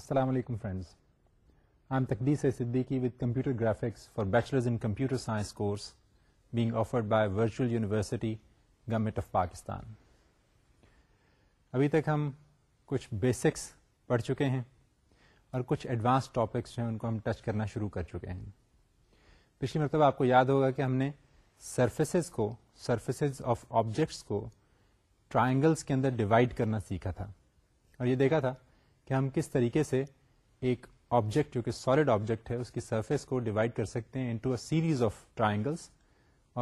السلام علیکم friends I am Taqdees Siddiqui with computer graphics for bachelors in computer science course being offered by Virtual University government of Pakistan ابھی تک ہم کچھ basics پڑھ چکے ہیں اور کچھ ایڈوانس ٹاپکس جو ہیں ان کو ہم ٹچ کرنا شروع کر چکے ہیں پچھلی مرتبہ آپ کو یاد ہوگا کہ ہم نے سرفیسز کو سرفیسز آف آبجیکٹس کو ٹرائنگلس کے اندر ڈیوائڈ کرنا سیکھا تھا اور یہ دیکھا تھا کہ ہم کس طریقے سے ایک آبجیکٹ جو کہ سالڈ آبجیکٹ ہے اس کی سرفیس کو ڈیوائڈ کر سکتے ہیں into a series of triangles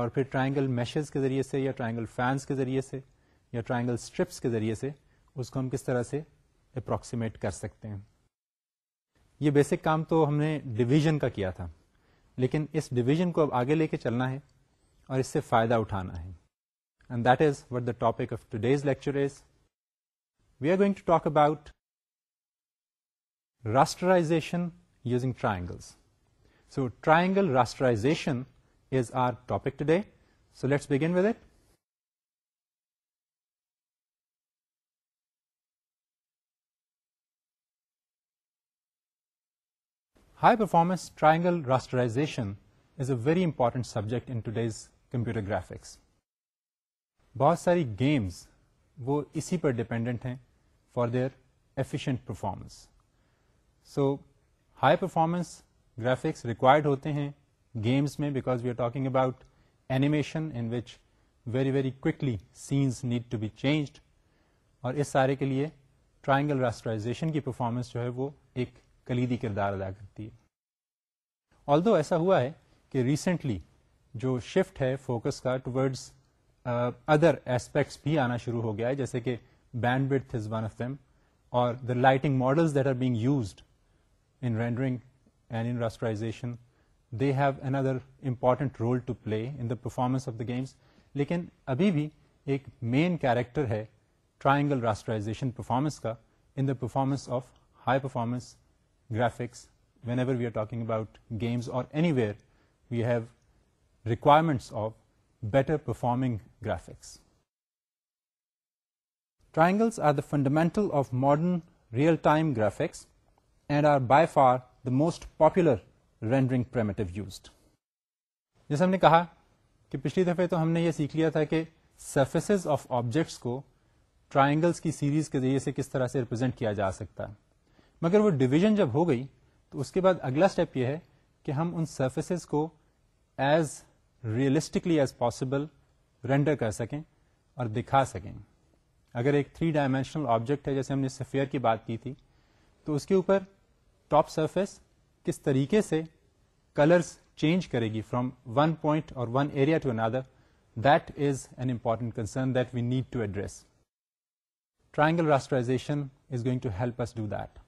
اور پھر ٹرائنگل میشز کے ذریعے سے یا ٹرائنگل فینس کے ذریعے سے یا ٹرائنگل اسٹرپس کے ذریعے سے اس کو ہم کس طرح سے اپروکسیمیٹ کر سکتے ہیں یہ بیسک کام تو ہم نے ڈویژن کا کیا تھا لیکن اس ڈویژن کو اب آگے لے کے چلنا ہے اور اس سے فائدہ اٹھانا ہے and that is what the topic of today's lecture is we are going to talk about rasterization using triangles so triangle rasterization is our topic today so let's begin with eight high performance triangle rasterization is a very important subject in today's computer graphics بہت ساری games وہ اسی پر dependent ہیں for their efficient performance so high performance graphics required ہوتے ہیں games میں because we are talking about animation in which very very quickly scenes need to be changed اور اس سارے کے لیے ٹرائنگل راسٹرائزیشن کی پرفارمنس جو ہے وہ ایک کلیدی کردار ادا کرتی ہے آلدو ایسا ہوا ہے کہ ریسنٹلی جو شفٹ ہے فوکس کا ٹورڈز ادر ایسپیکٹس بھی آنا شروع ہو گیا ہے جیسے کہ bandwidth is one of them اور the lighting models that are being used in render and in rasterization they have another important role to play in the performance of the games لیکن ابھی بھی ایک مین کیریکٹر ہے triangle rasterisation performance کا in the performance of high performance graphics whenever we are talking about games اور anywhere we have requirements of better performing graphics triangles are the fundamental of modern real time graphics and are by far the most popular rendering پر جیسے ہم نے کہا کہ پچھلی دفعہ تو ہم نے یہ سیکھ لیا تھا کہ سرفیسز آف آبجیکٹس کو ٹرائنگلس کی سیریز کے ذریعے سے کس طرح سے ریپرزینٹ کیا جا سکتا ہے مگر وہ ڈویژن جب ہو گئی تو اس کے بعد اگلا اسٹیپ یہ ہے کہ ہم ان سرفیسز کو as realistically as possible render کر سکیں اور دکھا سکیں اگر ایک تھری ڈائمینشنل آبجیکٹ ہے جیسے ہم نے سفیئر کی بات کی تھی تو اس کے اوپر ٹاپ سرفیس کس طریقے سے کلرس چینج کرے گی from one point or one area to another that is an important concern that we need to address triangle rasterization is going to help us do that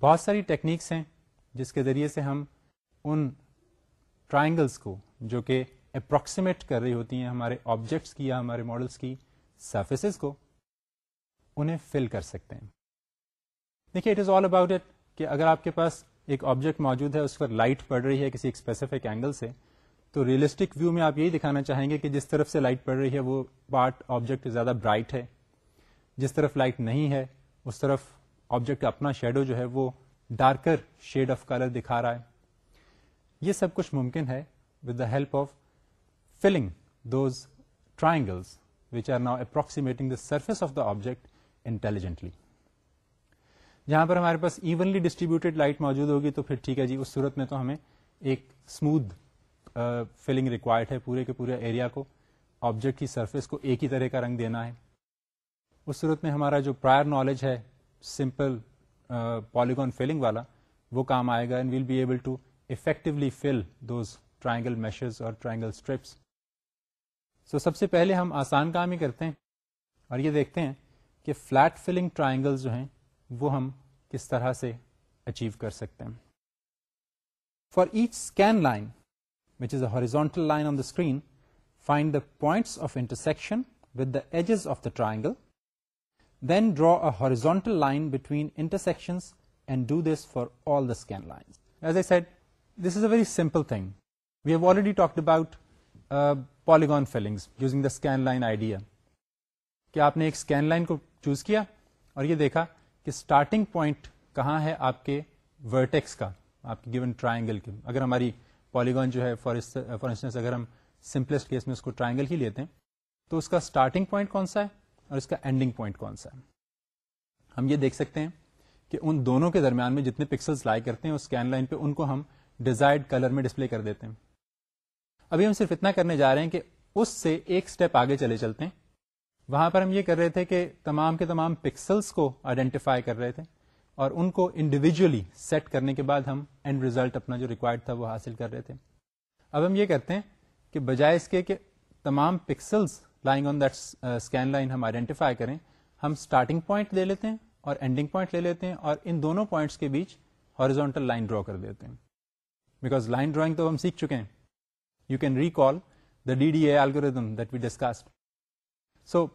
بہت ساری techniques ہیں جس کے ذریعے سے ہم ان ٹرائنگلس کو جو کہ اپروکسیمیٹ کر رہی ہوتی ہیں ہمارے آبجیکٹس کی یا ہمارے ماڈلس کی سرفیسز کو انہیں فل کر سکتے ہیں دیکھیے it is all about it کہ اگر آپ کے پاس ایک آبجیکٹ موجود ہے اس پر لائٹ پڑ رہی ہے کسی ایک اسپیسیفک اینگل سے تو ریئلسٹک ویو میں آپ یہی دکھانا چاہیں گے کہ جس طرف سے لائٹ پڑ رہی ہے وہ پارٹ آبجیکٹ زیادہ برائٹ ہے جس طرف لائٹ نہیں ہے اس طرف آبجیکٹ اپنا شیڈو جو ہے وہ ڈارکر شیڈ آف کلر دکھا رہا ہے یہ سب کچھ ممکن ہے with the help of filling those triangles which are now approximating the surface of the object intelligently جہاں پر ہمارے پاس ایونلی ڈسٹریبیوٹیڈ لائٹ موجود ہوگی تو پھر ٹھیک ہے جی اس صورت میں تو ہمیں ایک اسموتھ فلنگ ریکوائرڈ ہے پورے کے پورے ایریا کو آبجیکٹ کی سرفیس کو ایک ہی طرح کا رنگ دینا ہے اس صورت میں ہمارا جو پرائر نالج ہے سمپل پالیگون فلنگ والا وہ کام آئے گا and we'll be able to effectively fill those triangle meshes اور ٹرائنگل اسٹرپس سو سب سے پہلے ہم آسان کام ہی کرتے ہیں اور یہ دیکھتے ہیں کہ فلیٹ فلنگ ٹرائنگل جو ہیں وہ ہم کس طرح سے اچیو کر سکتے ہیں for each scan line which is a horizontal line on the screen find the points of intersection with the edges of the triangle then draw a horizontal line between intersection and do this for all the scan line as a set this is a very simple thing we have already talked about polygon filling using the scan line idea کیا آپ نے ایک scan line کو choose کیا اور یہ دیکھا کہ اسٹارٹنگ پوائنٹ کہاں ہے آپ کے ورٹیکس کا آپ کے گیون ٹرائنگل کی اگر ہماری پالیگون جو ہے فار انسٹنس اگر ہم سمپلسٹ کیس میں اس کو ٹرائنگل ہی لیتے ہیں تو اس کا اسٹارٹنگ پوائنٹ کون سا ہے اور اس کا اینڈنگ پوائنٹ کون سا ہے ہم یہ دیکھ سکتے ہیں کہ ان دونوں کے درمیان میں جتنے پکسلس لائی کرتے ہیں اسکین لائن پہ ان کو ہم ڈیزائر کلر میں ڈسپلے کر دیتے ہیں ابھی ہم صرف اتنا کرنے جا رہے ہیں کہ اس سے ایک اسٹیپ آگے چلے چلتے ہیں وہاں پر ہم یہ کر رہے تھے کہ تمام کے تمام پکسلس کو آئیڈینٹیفائی کر رہے تھے اور ان کو انڈیویجلی سیٹ کرنے کے بعد ہم اینڈ ریزلٹ اپنا جو ریکوائرڈ تھا وہ حاصل کر رہے تھے اب ہم یہ کرتے ہیں کہ بجائے اس کے کہ تمام pixels lying on that scan line ہم آئیڈینٹیفائی کریں ہم اسٹارٹنگ پوائنٹ لے لیتے ہیں اور اینڈنگ پوائنٹ لے لیتے ہیں اور ان دونوں پوائنٹس کے بیچ ہارزونٹل لائن ڈرا کر دیتے ہیں بیکاز لائن ڈرائنگ تو ہم سیکھ چکے ہیں you can recall the D D A algorithm that we discussed so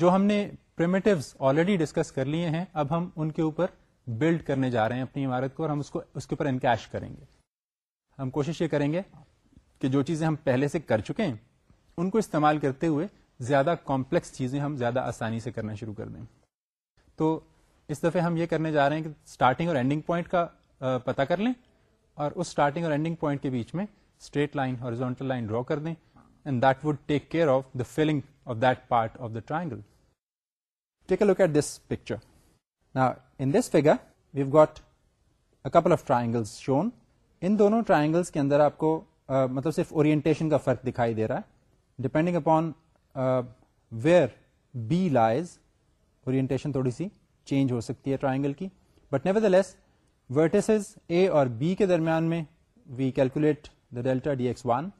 جو ہم نے پرمیٹوس آلریڈی ڈسکس کر لیے ہیں اب ہم ان کے اوپر بلڈ کرنے جا رہے ہیں اپنی عمارت کو اور ہم اس کو اس کے اوپر انکیش کریں گے ہم کوشش یہ کریں گے کہ جو چیزیں ہم پہلے سے کر چکے ہیں ان کو استعمال کرتے ہوئے زیادہ کمپلیکس چیزیں ہم زیادہ آسانی سے کرنا شروع کر دیں تو اس دفعہ ہم یہ کرنے جا رہے ہیں کہ اسٹارٹنگ اور اینڈنگ پوائنٹ کا پتا کر لیں اور اس اسٹارٹنگ اور اینڈنگ پوائنٹ کے بیچ میں اسٹریٹ لائن اور زونٹل لائن ڈرا کر دیں and that would take care of the filling the part of the triangle take a look at this picture we've gotta show دونوں کا فرق دکھائی دے رہا ہے depending upon where B lies اور چینج ہو سکتی ہے ٹرائنگل کی but nevertheless was A اور بی کے درمیان میں we calculate the delta D X one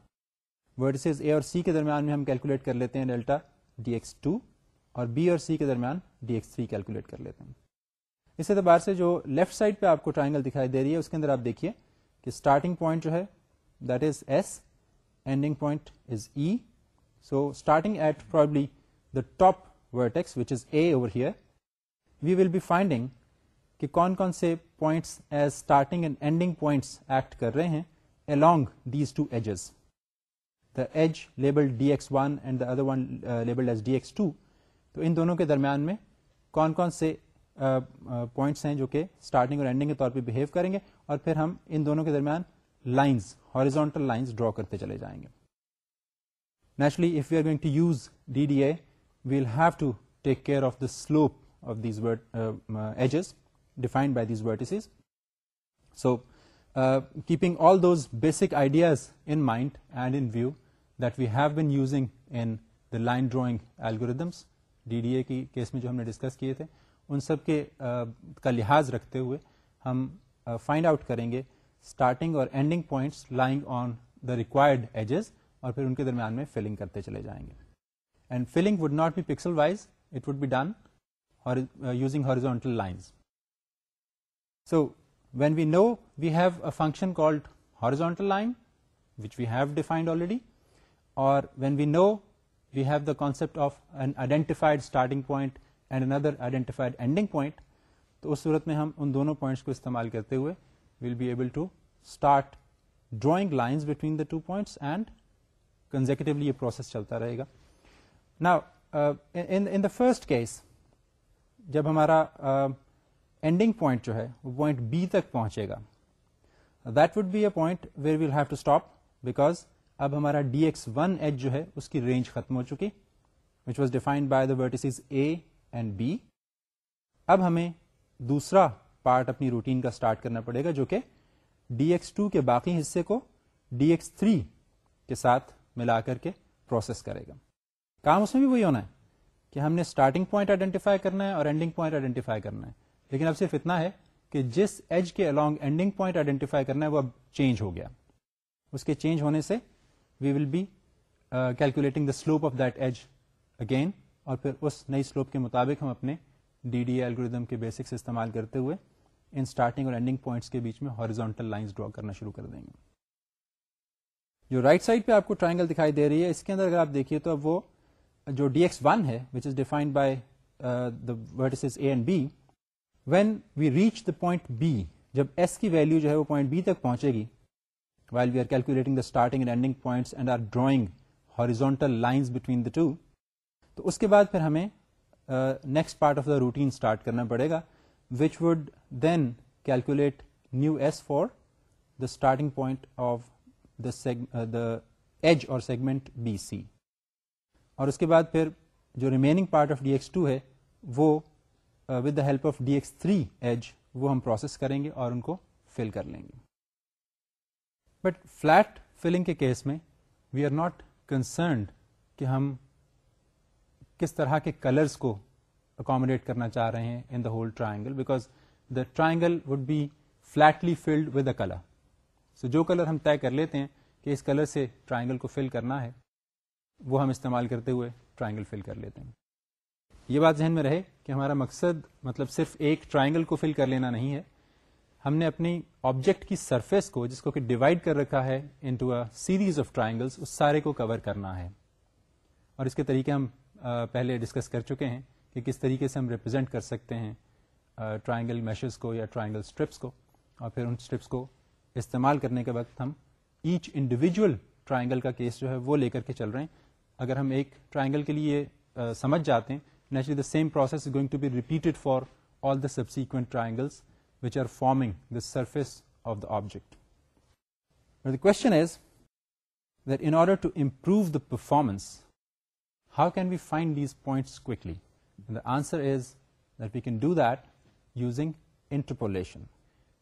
A اور سی کے درمیان میں ہم کیلکولیٹ کر لیتے ہیں ڈیلٹا ڈی ایکس ٹو اور بی اور سی کے درمیان ڈی ایکس تھری کیلکولیٹ کر لیتے ہیں اس اعتبار سے جو لیفٹ سائڈ پہ آپ کو ٹرائنگل دکھائی دے رہی ہے اس کے اندر آپ دیکھیے کہ اسٹارٹنگ پوائنٹ جو ہے that is S ending point is E so starting at probably the top vertex which is A over here we will be finding کہ کون کون سے points as starting and ending points act کر رہے ہیں along these two edges edge label D S one and the other one labels two تو ان دونوں کے درمیان میں کون کون سے پوائنٹس uh, uh, ہیں جو کہ اسٹارٹنگ اور اینڈنگ کے طور پہ بہیو کریں گے اور پھر ہم ان دونوں کے درمیان لائنز ہاریزونٹل لائنز ڈرا کرتے چلے جائیں گے naturally if you are going to use D D A we'll have to take care of the slope of these edges defined by these what so keeping all those basic ideas in mind and in view that we have been using in the line drawing algorithms D D A case میں جو ہم نے discuss کیے تھے ان سب کے کا لحاظ رکھتے ہوئے ہم فائنڈ آؤٹ کریں گے اسٹارٹنگ اور ending points lying on the required edges اور پھر ان کے درمیان میں فلنگ کرتے چلے جائیں گے and filling would not be pixel wise it would be done using horizontal line so when we know we have a function called horizontal line already اور when we know we have the concept of an identified starting an other identified ending point تو اس سورت میں ہم ان دونوں points کو استعمال کرتے ہوئے we'll be able to start drawing line between the two points and consecutively یہ پروسیس چلتا رہے گا نا دا فرسٹ کیس جب ہمارا uh, جو ہے وہ تک پہنچے گا that would be a point where we'll have to stop because اب ہمارا ڈی ایکس ون ایچ جو ہے اس کی رینج ختم ہو چکی which was defined by the vertices A and B اب ہمیں دوسرا پارٹ اپنی روٹین کا اسٹارٹ کرنا پڑے گا جو کہ ڈی ایکس ٹو کے باقی حصے کو ڈی ایکس تھری کے ساتھ ملا کر کے پروسیس کرے گا کام اس میں بھی وہی ہونا ہے کہ ہم نے اسٹارٹنگ پوائنٹ آئیڈینٹیفائی کرنا ہے اور اینڈنگ پوائنٹ آئیڈینٹیفائی کرنا ہے لیکن اب صرف اتنا ہے کہ جس ایج کے الاگ اینڈنگ پوائنٹ آئیڈینٹیفائی کرنا ہے وہ اب چینج ہو گیا اس کے چینج ہونے سے we will be calculating the slope of that edge again اور پھر اس نئی سلوپ کے مطابق ہم اپنے ڈی ڈی ایل کے بیسکس استعمال کرتے ہوئے ان اسٹارٹنگ اور اینڈنگ پوائنٹس کے بیچ میں ہارزونٹل لائنس ڈرا کرنا شروع کر دیں گے جو رائٹ right سائڈ پہ آپ کو ٹرائنگل دکھائی دے رہی ہے اس کے اندر اگر آپ دیکھیے تو اب وہ جو ڈی ایکس ون ہے which is defined by the A and B when we reach the point B جب ایس کی ویلو جو ہے وہ پوائنٹ بی تک پہنچے گی while we are calculating the starting and ending points and are drawing horizontal lines between the two تو اس کے بعد پھر ہمیں next part of the routine start کرنا پڑے گا which would then calculate new S for the starting point of the the edge اور segment B C اور اس کے بعد پھر جو remaining part of D X two ہے وہ with the help of D X three edge وہ ہم پروسیس کریں گے اور ان کو فل کر لیں گے بٹ فلیٹ فلنگ کے کیس میں وی آر ناٹ کنسرنڈ کہ ہم کس طرح کے کلرس کو اکوموڈیٹ کرنا چاہ رہے ہیں in the whole triangle because the triangle would be flatly filled with a colour so جو کلر ہم طے کر لیتے ہیں کہ اس کلر سے ٹرائنگل کو فل کرنا ہے وہ ہم استعمال کرتے ہوئے ٹرائنگل فل کر لیتے ہیں یہ بات ذہن میں رہے کہ ہمارا مقصد مطلب صرف ایک ٹرائنگل کو فل کر لینا نہیں ہے ہم نے اپنی آبجیکٹ کی سرفیس کو جس کو کہ ڈیوائڈ کر رکھا ہے into a series of triangles اس سارے کو کور کرنا ہے اور اس کے طریقے ہم پہلے ڈسکس کر چکے ہیں کہ کس طریقے سے ہم ریپرزینٹ کر سکتے ہیں ٹرائنگل میشز کو یا ٹرائنگل اسٹرپس کو اور پھر ان اسٹرپس کو استعمال کرنے کے وقت ہم ایچ انڈیویجل ٹرائنگل کا کیس جو ہے وہ لے کر کے چل رہے ہیں اگر ہم ایک ٹرائنگل کے لیے سمجھ جاتے ہیں Naturally, the same process is going to be repeated for all the subsequent triangles which are forming the surface of the object. But the question is that in order to improve the performance, how can we find these points quickly? And the answer is that we can do that using interpolation.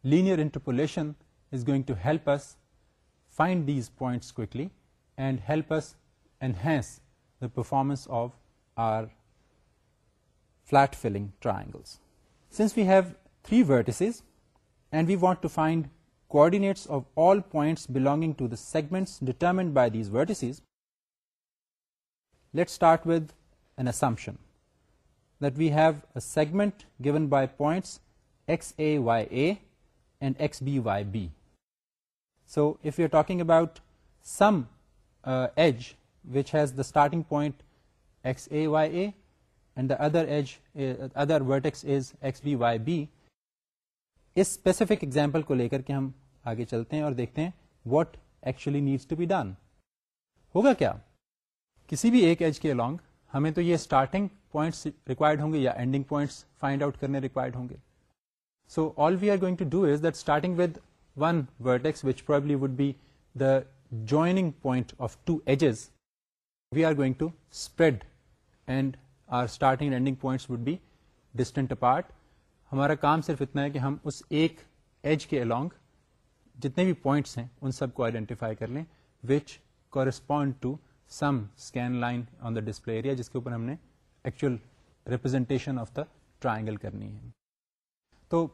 Linear interpolation is going to help us find these points quickly and help us enhance the performance of our flat filling triangles. Since we have three vertices and we want to find coordinates of all points belonging to the segments determined by these vertices, let's start with an assumption that we have a segment given by points xa, ya and xb, yb. So if we are talking about some uh, edge which has the starting point xa, ya and the other edge other vertex is X B Y B us specific example کو لے کر کے ہم آگے چلتے ہیں اور دیکھتے ہیں what actually needs to be done ہوگا کیا کسی بھی ایک ایج کے الانگ ہمیں تو یہ اسٹارٹنگ پوائنٹس ریکوائرڈ ہوں گے یا اینڈنگ پوائنٹس فائنڈ آؤٹ کرنے ریکوائرڈ ہوں گے so all we are going to do is that starting with one vertex which probably would be the joining point of two edges we are going to spread and our starting ending points would be distant apart ہمارا کام صرف اتنا ہے کہ ہم اس ایک age کے along جتنے بھی پوائنٹس ہیں ان سب کو آئیڈینٹیفائی کر لیں which correspond to some scan line on the display area جس کے اوپر ہم نے actual representation of the triangle کرنی ہے تو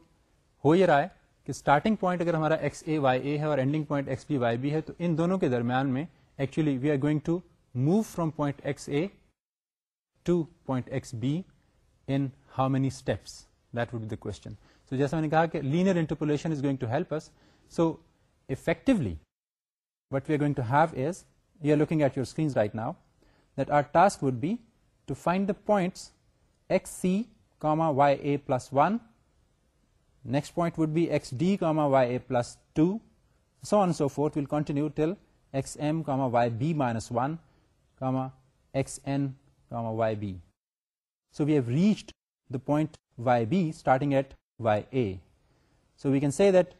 ہو یہ رہا ہے کہ اسٹارٹنگ پوائنٹ اگر ہمارا ایکس اے وائی اے ہے اور ending point X B Y B ہے تو ان دونوں کے درمیان میں actually we are going to move from point X A to point X B in how many steps that would be the question so جیسے میں نے کہا کہ linear interpolation is going to help us so effectively what we are going to have is you are looking at your screen right now that our task would be to find the points X C comma Y A plus one next point would be X D comma Y A plus two so on so forth will continue till X M comma Y B minus one comma X N Y B so we have reached the point Y B starting at Y A so we can see that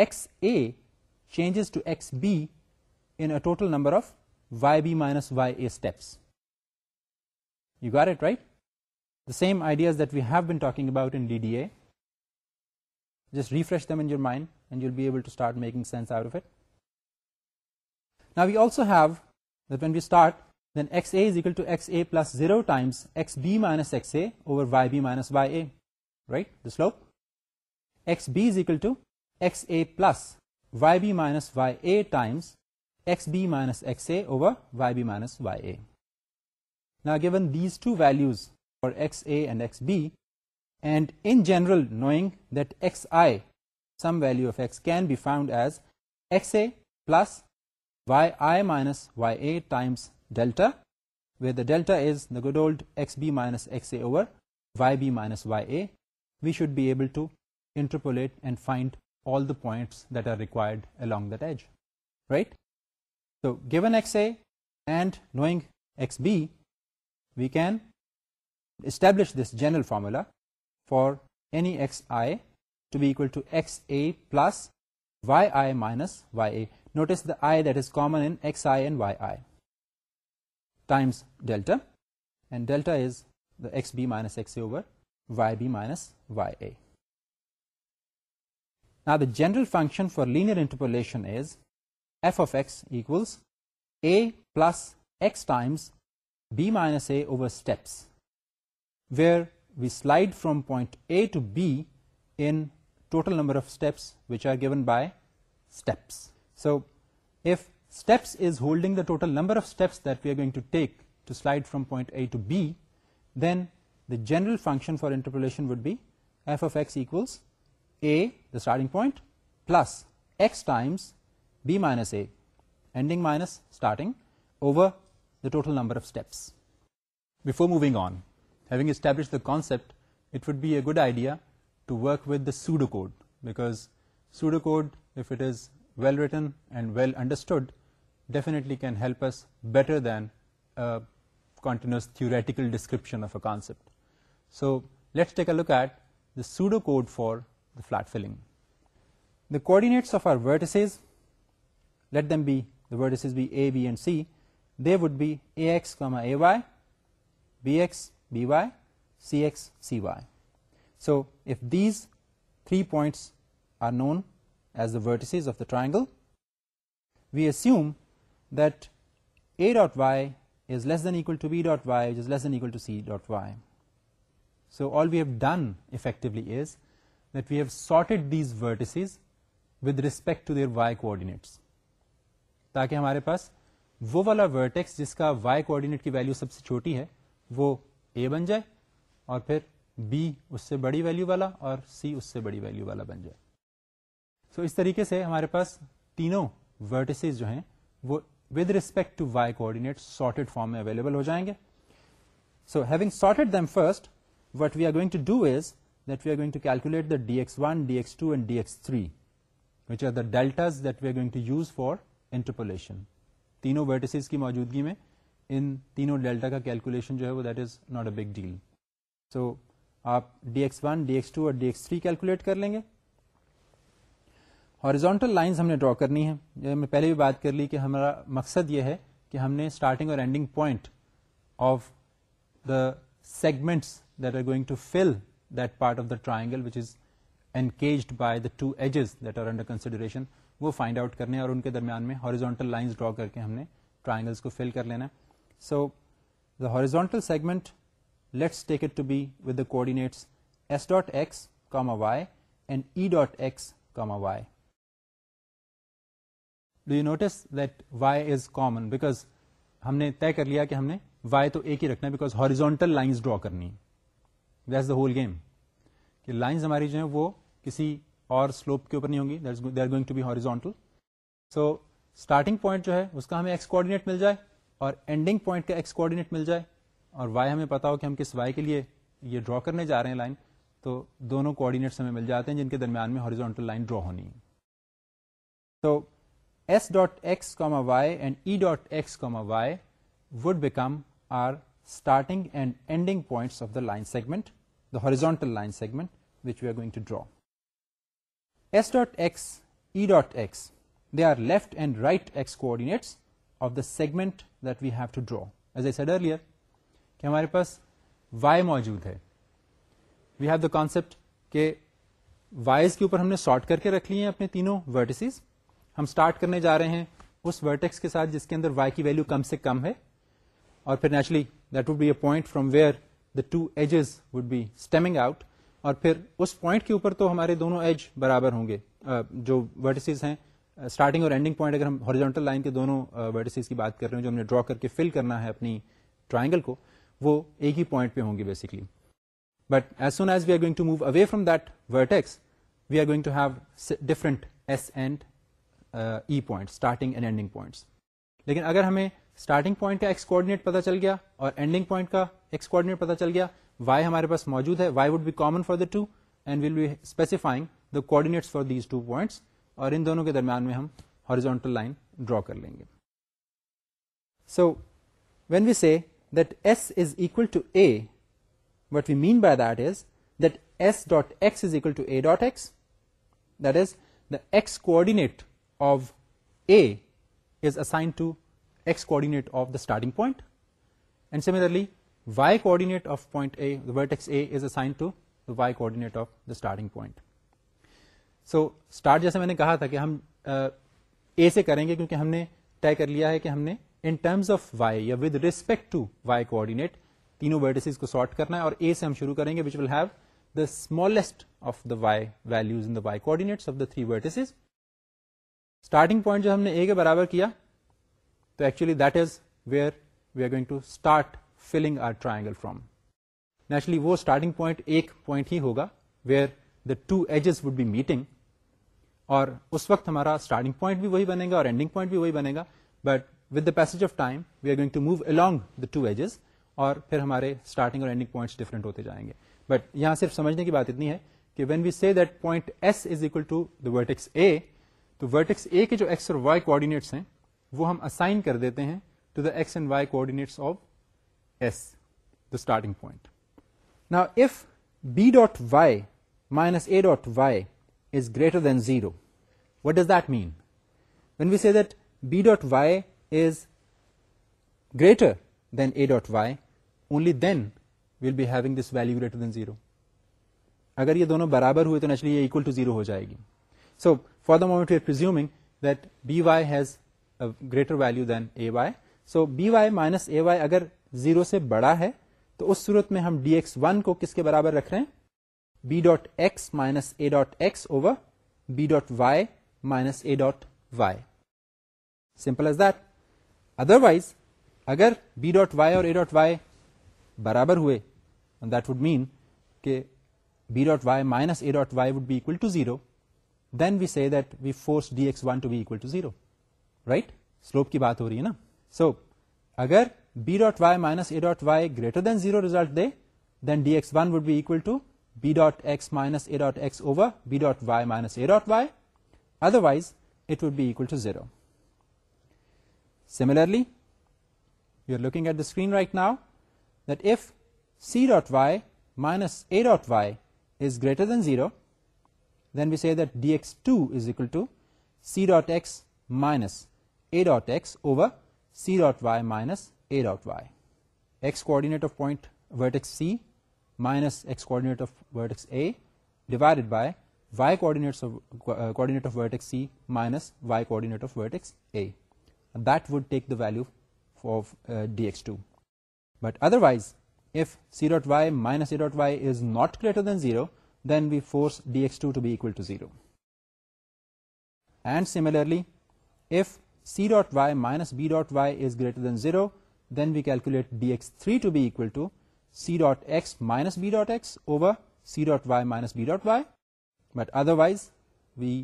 S A changes to S B total number of Y B minus Y A you got it right same ideas that we have been talk about let just refresh them in mind you be able we also to knowing دیکھ I some value of S can be found as S A plus Y I minus Y A times delta, where the delta is the good old xb minus xa over yb minus ya, we should be able to interpolate and find all the points that are required along that edge, right? So given xa and knowing xb, we can establish this general formula for any xi to be equal to xa plus yi minus ya. Notice the I that is common in xi and yi. Delta and delta is S base Y B minus Y A the general function for لیرپرشنس plus base where we slide from point A to بیوٹل number of steps which are given بائیپس so F steps is holding the total number of steps from point A to B general function for interpretation was equal starting plus B minus minus total number of steps before moving establish despite it would be a good idea to work with the code because pseudo code of it is well written and well understood definitely can help us better than a continuous theoretical description of a concept. So let's take a look at the pseudocode for the flat filling. The coordinates of our vertices, let them be, the vertices be A, B and C, they would be Ax, Ay, Bx, By, Cx, Cy. So if these 3 points are known as the vertices of the triangle, we assume تاکہ ہمارے پاس وہ والا vertex جس کا Y coordinate کی value سب سے چھوٹی ہے وہ اے بن جائے اور پھر بی اس سے بڑی ویلیو والا اور سی اس سے بڑی ویلیو والا بن جائے سو اس طریقے سے ہمارے پاس تینوں ورٹیسیز جو ہیں وہ with respect to Y coordinate sorted form میں اویلیبل ہو جائیں گے so having sorted them first what we we are are going going to to do is that calculate the D S three which are the deltas that we are going to use for interpolation تینوں weights کی موجودگی میں ان تینوں delta کا calculation جو ہے وہ that is not a big deal so آپ D S one D S two اور ڈی ایس تھری کیلکولیٹ کر لیں گے ہاریزونٹل لائنز ہم نے ڈرا کرنی ہے جو میں پہلے بھی بات کر لی کہ ہمارا مقصد یہ ہے کہ ہم نے اسٹارٹنگ اور ending point of the segments that are going to fill that part of the triangle which is encaged by the two edges that are under consideration وہ فائنڈ آؤٹ کرنے اور ان کے درمیان میں ہاریزونٹل لائنز ڈرا کر کے ہم نے ٹرائنگلس کو فل کر لینا so the horizontal segment let's take it to be with the coordinates S dot X comma A Y and E dot X comma Y do you notice that Y is common because ہم نے طے کر لیا کہ ہم نے Y تو ایک ہی رکھنا ہے بیکاز ہاریزونٹل لائنس ڈرا کرنی دیٹ دا ہول گیم کہ لائنز ہماری جو ہے وہ کسی اور سلوپ کے اوپر نہیں ہوں گی they are going to be horizontal so starting point جو ہے اس کا ہمیں ایکس کوآڈینیٹ مل جائے اور اینڈنگ پوائنٹ کا ایکس کوآڈینیٹ مل جائے اور وائی ہمیں پتا ہو کہ ہم کس وائی کے لیے یہ ڈرا کرنے جا رہے ہیں لائن تو دونوں کوآڈینیٹس ہمیں مل جاتے ہیں جن کے درمیان میں ہاریزونٹل لائن ڈرا ہونی ہے تو S dot X comma Y and E dot X comma Y would become our starting and ending point of the line segment the horizontal line segment which we are going to draw S dot X E dot S they are left and right S coordinate of the segment that we have to draw as a سڈرلیئر کہ ہمارے پاس Y موجود ہے we have the concept کے wise کے اوپر ہم نے شارٹ کر کے رکھ لی ہیں اپنے تینوں ورٹیسیز ہم اسٹارٹ کرنے جا رہے ہیں اس ورٹیکس کے ساتھ جس کے اندر وائی کی ویلو کم سے کم ہے اور پھر naturally that would be a point from where the two edges would be stemming out اور پھر اس پوائنٹ کے اوپر تو ہمارے دونوں ایج برابر ہوں گے جو ورٹسیز ہیں اسٹارٹنگ اور اینڈنگ پوائنٹ اگر ہم ہارجونٹل لائن کے دونوں کی بات کر رہے ہیں جو ہم نے ڈرا کر کے فل کرنا ہے اپنی ٹرائنگل کو وہ ایک ہی پوائنٹ پہ ہوں گے basically but as soon as we are going to move away from that vertex we are going to have different S and E point starting and ending points لیکن اگر ہمیں اسٹارٹنگ پوائنٹ کا X کو پتا چل گیا اور ending point کا ایکس پتا چل گیا وائی ہمارے پاس موجود ہے y would be common for the two and we'll be specifying the coordinate for these two points اور ان دونوں کے درمیان میں ہم ہارزونٹل لائن ڈرا کر لیں گے so when we see that S is equal to A what we mean by that is that S dot x is equal to A dot x that is the x ordinate of A is assigns coordinate starting point and similarly y coordinate of points جیسے میں نے کہا تھا کہ ہم اے سے کریں گے کیونکہ ہم نے طے کر لیا ہے کہ ہم نے ان ٹرمز آف وائی یا with respect to y coordinate تینوں کو سارٹ کرنا ہے اور اے سے ہم شروع کریں گے which will have the smallest of the y values in the y coordinates of the three vertices starting point جو ہم نے اے کے برابر کیا تو actually that is where we are going to start filling our triangle from naturally وہ starting point ایک point ہی ہوگا where the two edges would be meeting اور اس وقت ہمارا اسٹارٹنگ پوائنٹ بھی وہی بنے گا اور اینڈنگ پوائنٹ بھی وہی بنے گا but with the pace of time we are going to move along the two edges اور پھر ہمارے اسٹارٹنگ اور اینڈنگ پوائنٹس ڈفرنٹ ہوتے جائیں گے بٹ یہاں صرف سمجھنے کی بات اتنی ہے کہ when we see that point S is equal to the vertex A تو ورٹکس اے کے جو ایکس اور وائی کوآڈینیٹس ہیں وہ ہم اسائن کر دیتے ہیں to the x and y of S the starting point نا B dot y minus A dot y is greater than zero what does that mean when we see that B dot y is greater than A dot y only then we'll be having this value greater than zero اگر یہ دونوں برابر ہوئے تو نچلی یہ equal to zero ہو جائے گی so for the moment you are presume that B y has greater value than A y so B y minus A y اگر زیرو سے بڑا ہے تو اس صورت میں ہم ڈی ایکس ون کو کس کے برابر رکھ رہے ہیں B dot X minus A dot X over B dot Y minus A dot Y simple as that otherwise wise اگر بی ڈاٹ وائی اور اے ڈاٹ وائی برابر ہوئے دیٹ وڈ مین کہ B dot y minus A dot y would be equal to zero then we we see that force D x one to be ایو to zero right slope کی بات ہو رہی ہے نا سو so, اگر B dot y minus A dot y greater than zero result they then D x one would be to B dot x minus A dot x over B dot y minus A dot y otherwise it would be equal to zero similarly you are looking at the screen right now that if C dot y minus A dot y is greater than zero C ڈائرڈیٹ C مائنسڈ by y کوئی coordinate value of D S two but otherwise if C dot y minus y is not greater than zero then we force D x two to be equal to zero and similarly if C dot y minus B dot y is greater than zero then we calculate D S three to be equal to C dot x minus B dot x over C dot y minus B dot y but otherwise we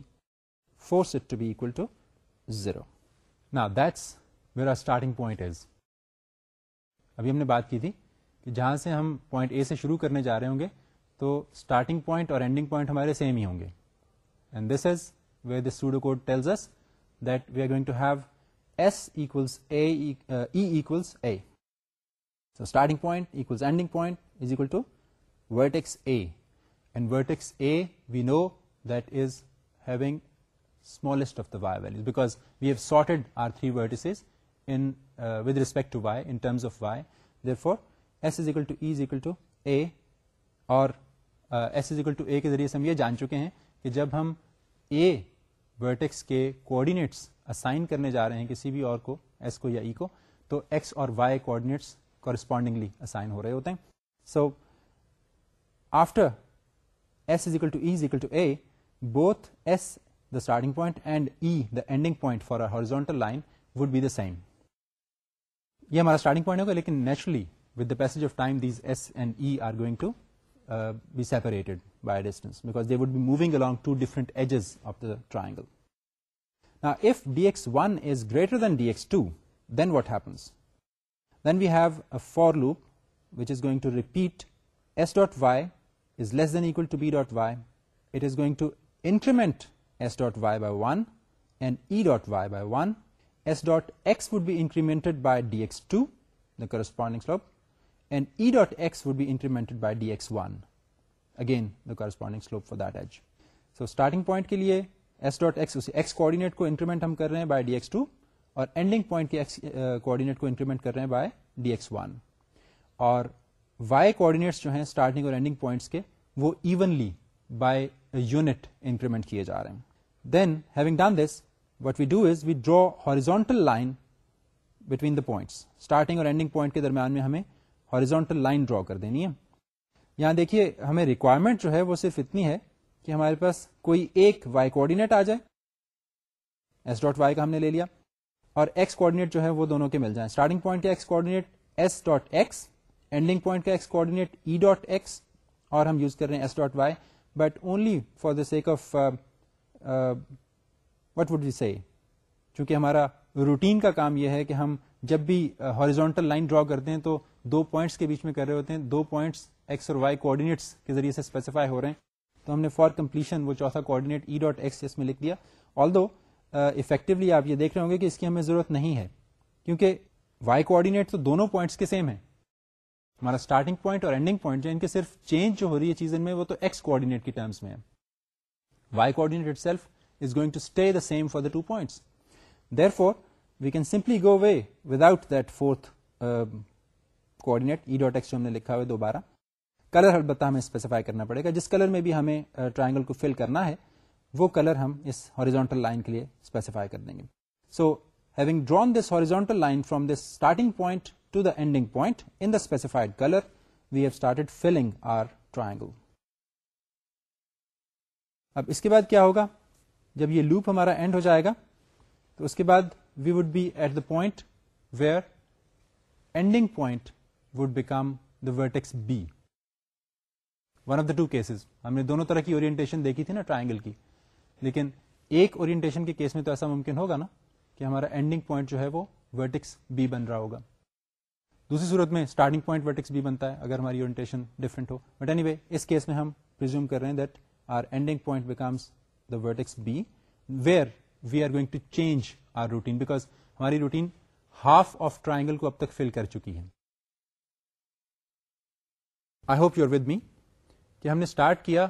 force it to be equal to zero نا this میرا starting point is ابھی ہم نے بات کی تھی کہ جہاں سے ہم پوائنٹ اے سے شروع کرنے جا رہے ہوں گے تو اسٹارٹنگ پوائنٹ اور اینڈنگ پوائنٹ ہمارے سیم ہی ہوں گے and this is wait this so do coating smallest of the y sorted our three vertices respect to y terms of y for S is equal to is equal to A اور S is equal to اے کے ذریعے سے ہم یہ جان چکے ہیں کہ جب ہم اے ورٹیکس کے کوآڈینیٹس اسائن کرنے جا رہے ہیں کسی بھی اور کو ایس کو یا ای e کو تو ایکس اور وائی کوآڈینیٹس کورسپونڈنگلی اسائن ہو رہے ہوتے ہیں so after S is equal to E is to A both S the starting point and E the ending point for horizontal line would be the same یہ ہمارا starting point ہوگا لیکن naturally with the pace of time these S and E are going to be separated by a distance, because they would be moving along two different edges of the triangle. Now, if dx1 is greater than dx2, then what happens? Then we have a for loop which is going to repeat. S dot y is less than or equal to b dot y. It is going to increment s dot y by 1 and e dot y by 1. S dot x would be incremented by dx2, the corresponding slope, increment by D S one again the corresponding four دج so starting کے لیے increment ہم کر رہے ہیں by D S two اور increment کر رہے ہیں بائی ڈی ایس ون اور وائی کوڈینے جو ہیں اسٹارٹنگ اور ایونلی بائیٹ انکریمنٹ کیے جا رہے ہیں then he done this what we do is we ڈرزونٹل line between the point starting اور درمیان میں ہمیں ہاریزونٹل لائن ڈرا کر دینی ہے یہاں دیکھیے ہمیں ریکوائرمنٹ جو ہے وہ صرف اتنی ہے کہ ہمارے پاس کوئی ایک وائی کوآڈینیٹ آ جائے ایس ڈاٹ وائی کا ہم نے لے لیا اور ایکس کوآڈینیٹ جو ہے وہ دونوں کے مل جائیں اسٹارٹنگ پوائنٹ کا x coordinate S dot x ending point کا x coordinate E dot x اور ہم یوز کر رہے ہیں S dot y but only for the sake of what would you see چونکہ ہمارا روٹین کا کام یہ ہے کہ ہم جب بھی ہاریزونٹل لائن ڈرا کرتے ہیں تو دو پوائنٹس کے بیچ میں کر رہے ہوتے ہیں دو پوائنٹس ایکس اور وائی کوآڈینیٹس کے ذریعے سے اسپیسیفائی ہو رہے ہیں تو ہم نے فار کمپلیشن وہ چوتھا کوآڈینیٹ ای ڈاٹ ایکس اس میں لکھ دیا آل دو افیکٹولی آپ یہ دیکھ رہے ہوں گے کہ اس کی ہمیں ضرورت نہیں ہے کیونکہ وائی کوآڈینیٹ تو دونوں پوائنٹس کے سیم ہیں ہمارا اسٹارٹنگ پوائنٹ اور اینڈنگ پوائنٹ جو ان کے صرف چینج جو ہو رہی ہے چیزوں میں وہ تو ایکس کوآڈینیٹ کی ٹرمس میں ہے y coordinate itself is going to stay the same for the two points therefore we can simply go away without that fourth coordinate E dot x جو ہم نے لکھا ہوا ہے دوبارہ کلر البتہ ہمیں اسپیسیفائی کرنا پڑے گا جس کلر میں بھی ہمیں ٹرائنگل uh, کو فل کرنا ہے وہ کلر ہم اس ہاریزونٹل لائن کے لیے اسپیسیفائی کر دیں گے so having drawn this horizontal line from this starting point to the ending point in the specified colour we have started filling our triangle اب اس کے بعد کیا ہوگا جب یہ لوپ ہمارا اینڈ ہو جائے گا تو اس کے بعد we would be at the point where ending point would become the vertex B one of the two cases ہم نے دونوں طرح کی اورینٹیشن دیکھی تھی نا ٹرائنگل کی لیکن ایک اورینٹیشن کے کیس میں تو ایسا ممکن ہوگا نا کہ ہمارا اینڈنگ پوائنٹ جو ہے وہ ویٹکس بی بن رہا ہوگا دوسری صورت میں اسٹارٹنگ پوائنٹ ویٹکس بی بنتا ہے اگر ہماری اورینٹیشن ڈفرینٹ ہو بٹ اینی وے اس کیس میں ہم پرزیوم کر رہے ہیں that our ending point becomes the vertex B where we are going to change our routine because ہماری روٹین ہاف آف ٹرائنگل کو اب تک فل کر چکی ہے آئی ہوپ ود می کہ ہم نے اسٹارٹ کیا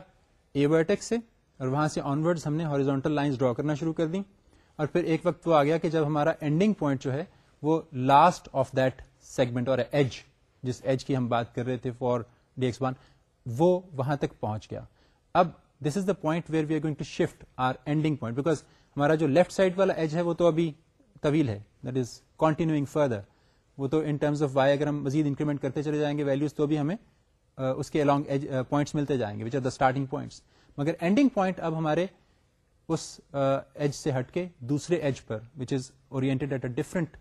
اے ایٹیک سے اور وہاں سے آنورڈ ہم نے ہاریزونٹل لائن ڈرا کرنا شروع کر دی اور پھر ایک وقت وہ آ گیا کہ جب ہمارا اینڈنگ پوائنٹ جو ہے وہ لاسٹ آف دیٹ سیگمنٹ اور ایج جس ایج کی ہم بات کر رہے تھے فور ایکس ون وہاں تک پہنچ گیا اب this is the point where we are going to shift our ending point because ہمارا جو لیفٹ سائڈ والا ایج ہے وہ تو ابھی طویل ہے دیٹ از کنٹینیوئنگ فردر وہ تو ان ٹرمز آف وائی اگر ہم مزید انکریمنٹ کرتے چلے جائیں گے ویلوز تو بھی ہمیں اس کے الانگ پوائنٹس ملتے جائیں گے which are the starting points مگر اینڈنگ پوائنٹ اب ہمارے اس ایج سے ہٹ کے دوسرے edge per which is oriented at a different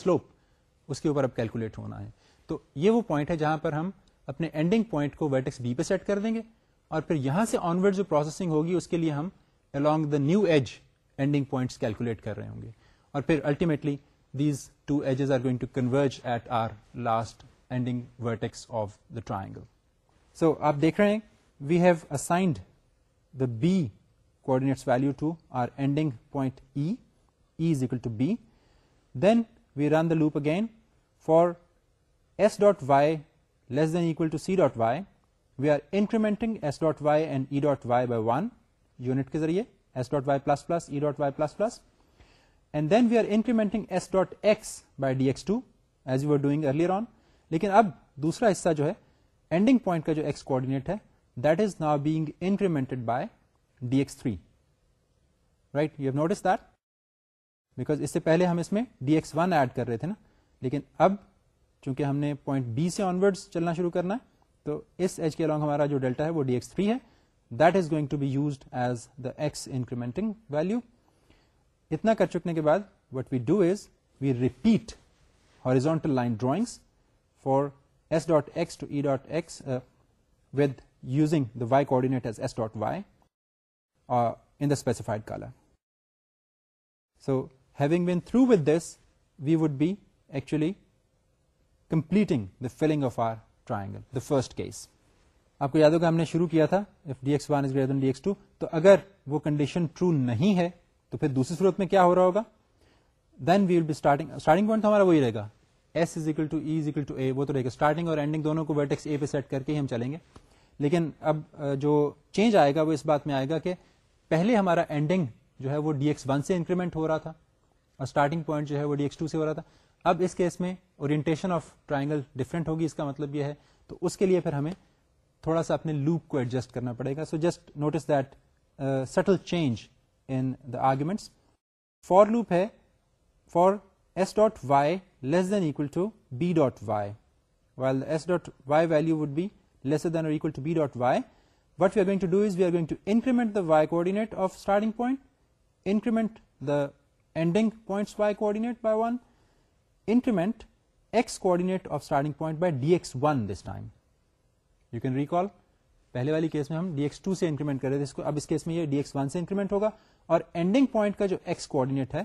slope اس کے اوپر اب کیلکولیٹ ہونا ہے تو یہ وہ پوائنٹ ہے جہاں پر ہم اپنے اینڈنگ پوائنٹ کو ویٹکس بی پہ سیٹ کر دیں گے اور پھر یہاں سے آنورڈ جو پروسیسنگ ہوگی اس کے لیے ہم along the new edge ending points calculate کر رہے ہوں گے اور پھر ultimately these two edges are going to converge at our last ending vertex of the triangle so آپ دیکھ رہے ہیں we have assigned the B coordinates value to to our ending point E is B then we run the loop again for S dot y less than equal to C dot y we are incrementing S dot y and E dot y by one unit کے ذریعے S dot y plus plus E dot y plus plus and then we are incrementing S dot x by D S two as you are doing earlier on لیکن اب دوسرا حصہ جو ہے ending point کا جو ایکس کوآڈینیٹ ہے that is now being incremented by D x three right you have notice because اس سے پہلے ہم اس میں ڈی ایکس ون ایڈ کر رہے تھے نا لیکن اب چونکہ ہم نے پوائنٹ بی سے آنورڈ چلنا شروع کرنا ہے تو اس ایج کے الاگ ہمارا جو ڈیلٹا ہے وہ ڈی ایکس تھری ہے that is going to be used as the X incrementing value اتنا کر چکنے کے بعد what we do is we repeat horizontal line drawings S dot X to E dot X with using the Y coordinate specified colour so having been through with this we would be actually completing the filling of our triangle the first case آپ کو یاد ہوگا ہم نے شروع کیا تھا D S one is greater D S two تو اگر وہ کنڈیشن ٹرو نہیں ہے تو پھر دوسرے سروت میں کیا ہو رہا ہوگا then we would be starting starting point تو ہمارا وہی رہے گا s is equal to equal to a وہ تو رہے گا اسٹارٹنگ اور اینڈنگ دونوں کو اے پہ سیٹ کر کے ہی ہم چلیں گے لیکن اب جو چینج آئے گا وہ اس بات میں آئے گا کہ پہلے ہمارا اینڈنگ جو ہے وہ ڈی ایکس ون سے انکریمنٹ ہو رہا تھا اور اسٹارٹنگ پوائنٹ جو ہے وہ ڈی ایکس ٹو سے ہو رہا تھا اب اس کیس میں اورینٹیشن آف ٹرائنگل ڈفرینٹ ہوگی اس کا مطلب یہ ہے تو اس کے لیے پھر ہمیں تھوڑا سا اپنے لوپ کو ایڈجسٹ کرنا پڑے گا so just notice that still change in the arguments for loop ہے for S dot Y less than 1 S dot Y value would point what dx1 are going increment can recall پہلے والی case میں ہم D S two سے increment کر رہے تھے اب اس کیس میں یہ ڈی ایس ون سے انکریمنٹ ہوگا اور اینڈنگ پوائنٹ کا جو ایکس ہے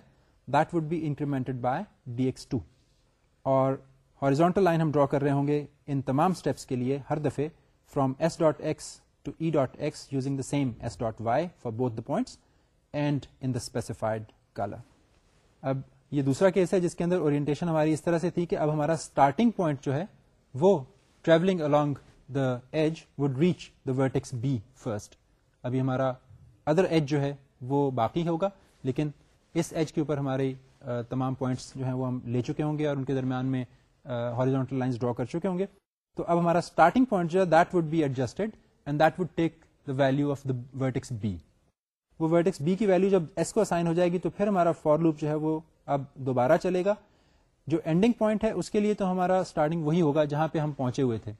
incremented by D X two اور ہاریزونٹل لائن ہم ڈرا کر رہے ہوں گے ان تمام اسٹیپس کے لیے ہر دفعے from S dot X to E dot X using the same S dot Y for both the points and in the specified colour اب یہ دوسرا کیس ہے جس کے اندر اورینٹیشن ہماری اس طرح سے تھی کہ اب ہمارا اسٹارٹنگ پوائنٹ جو ہے وہ travelling along the edge would reach the vertex B first ابھی ہمارا ادر ایج جو ہے وہ باقی ہوگا لیکن اس ایج کے اوپر ہماری تمام پوائنٹس جو ہیں وہ ہم لے چکے ہوں گے اور ان کے درمیان میں ہاریزونٹل لائنس ڈرا کر چکے ہوں گے تو اب ہمارا اسٹارٹنگ پوائنٹ جو ہے that would be adjusted and that would take the value of the vertex B وہ ورٹکس بی کی ویلو جب ایس کو اسائن ہو جائے گی تو پھر ہمارا فور لوپ جو ہے وہ اب دوبارہ چلے گا جو اینڈنگ پوائنٹ ہے اس کے لیے تو ہمارا اسٹارٹنگ وہی ہوگا جہاں پہ ہم پہنچے ہوئے تھے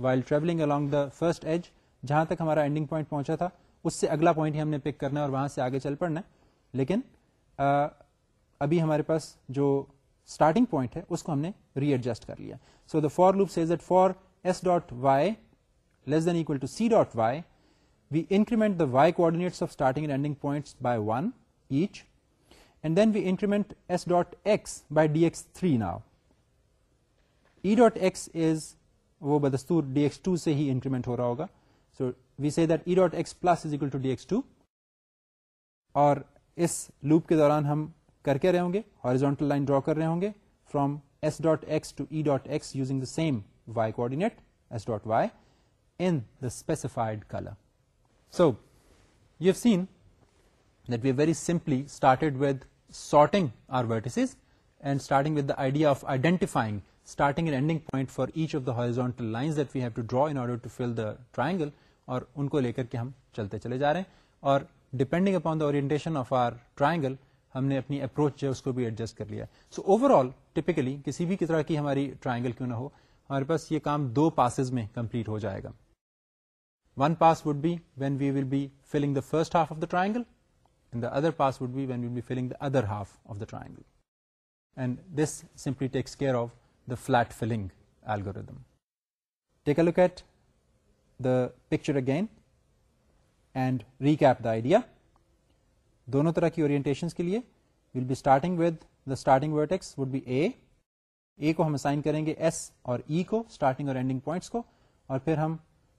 while travelling along the first edge جہاں تک ہمارا اینڈنگ پوائنٹ پہنچا تھا اس سے اگلا پوائنٹ ہی ہم نے پک کرنا ہے اور وہاں سے آگے چل پڑنا ہے لیکن ابھی ہمارے پاس جو اسٹارٹنگ پوائنٹ ہے اس کو ہم نے ری ایڈجسٹ کر لیا so the for loop says that S dot Y less than equal to C dot Y we increment the Y coordinates of starting and ending points by one each and then we increment S dot X by D X three now E dot X is وہ بدستور d x two سے ہی increment ہو رہا ہوگا so we see that E dot X plus is equal to D X two اور اس loop کے دوران ہم کر کے رہے ہوں گے لائن ڈرا کر رہے ہوں گے from S dot X X to E dot using the same Y coordinate S dot Y in the specified colour so you have seen that we very simply started with sorting our vertices and starting with the idea of identifying starting ending point for each of horizontal line to fill the triangle اور ان کو لے کر کے ہم چلتے چلے جا رہے ہیں اور depending the orientation of our triangle ہم نے اپنی اپروچ جو ہے اس کو بھی ایڈجسٹ کر لیا سو اوور آل ٹپکلی کسی بھی طرح کی ہماری ٹرائنگل کیوں نہ ہو ہمارے پاس یہ کام دو پاسز میں کمپلیٹ ہو جائے گا one pass would be when we will be filling the first half of the triangle and the other pass would be when we'll be filling the other half of the triangle and this simply takes care of the flat algorithm take a look at the picture again and پ the idea دونوں طرح کی کیشن کے لیے will be starting with the starting vertex with B A A کو ہم assign کریں گے ایس اور ای e کو اسٹارٹنگ اور اینڈنگ پوائنٹس کو اور پھر ہم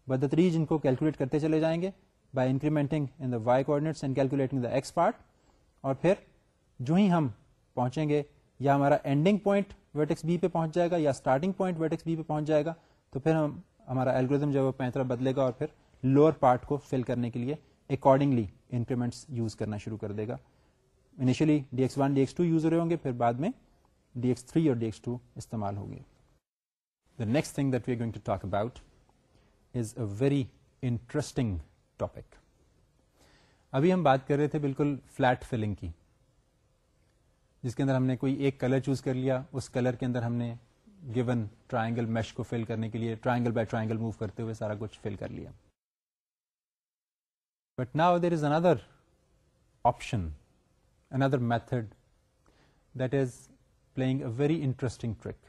بدتریج ان کو کیلکولیٹ کرتے چلے جائیں گے by incrementing in the Y and calculating the X part اور پھر جو ہی ہم پہنچیں گے یا ہمارا اینڈنگ پوائنٹ ویٹیکس بی پہ پہنچ جائے گا یا اسٹارٹنگ پوائنٹ ویٹیکس بی پہ پہنچ جائے گا تو پھر ہم ہمارا الگوریزم جو ہے وہ پینترا بدلے گا اور پھر لوور پارٹ کو فل کرنے کے لیے اکارڈنگلی انکریمنٹس یوز کرنا شروع کر دے گا initially D X one D X two use ہو رہے ہوں گے پھر بعد میں ڈی ایکس تھری اور ڈی ایکس ٹو استعمال ہوں گے the next thing that we going to talk about is a very interesting topic ابھی ہم بات کر رہے تھے بالکل فلیٹ فلنگ کی جس کے اندر ہم نے کوئی ایک کلر چوز کر لیا اس کلر کے اندر ہم نے گیون ٹرائنگل میش کو فل کرنے کے لیے ٹرائنگل بائی ٹرائنگل موو کرتے ہوئے سارا کچھ فل کر لیا but now there is another option another method that is playing a very interesting trick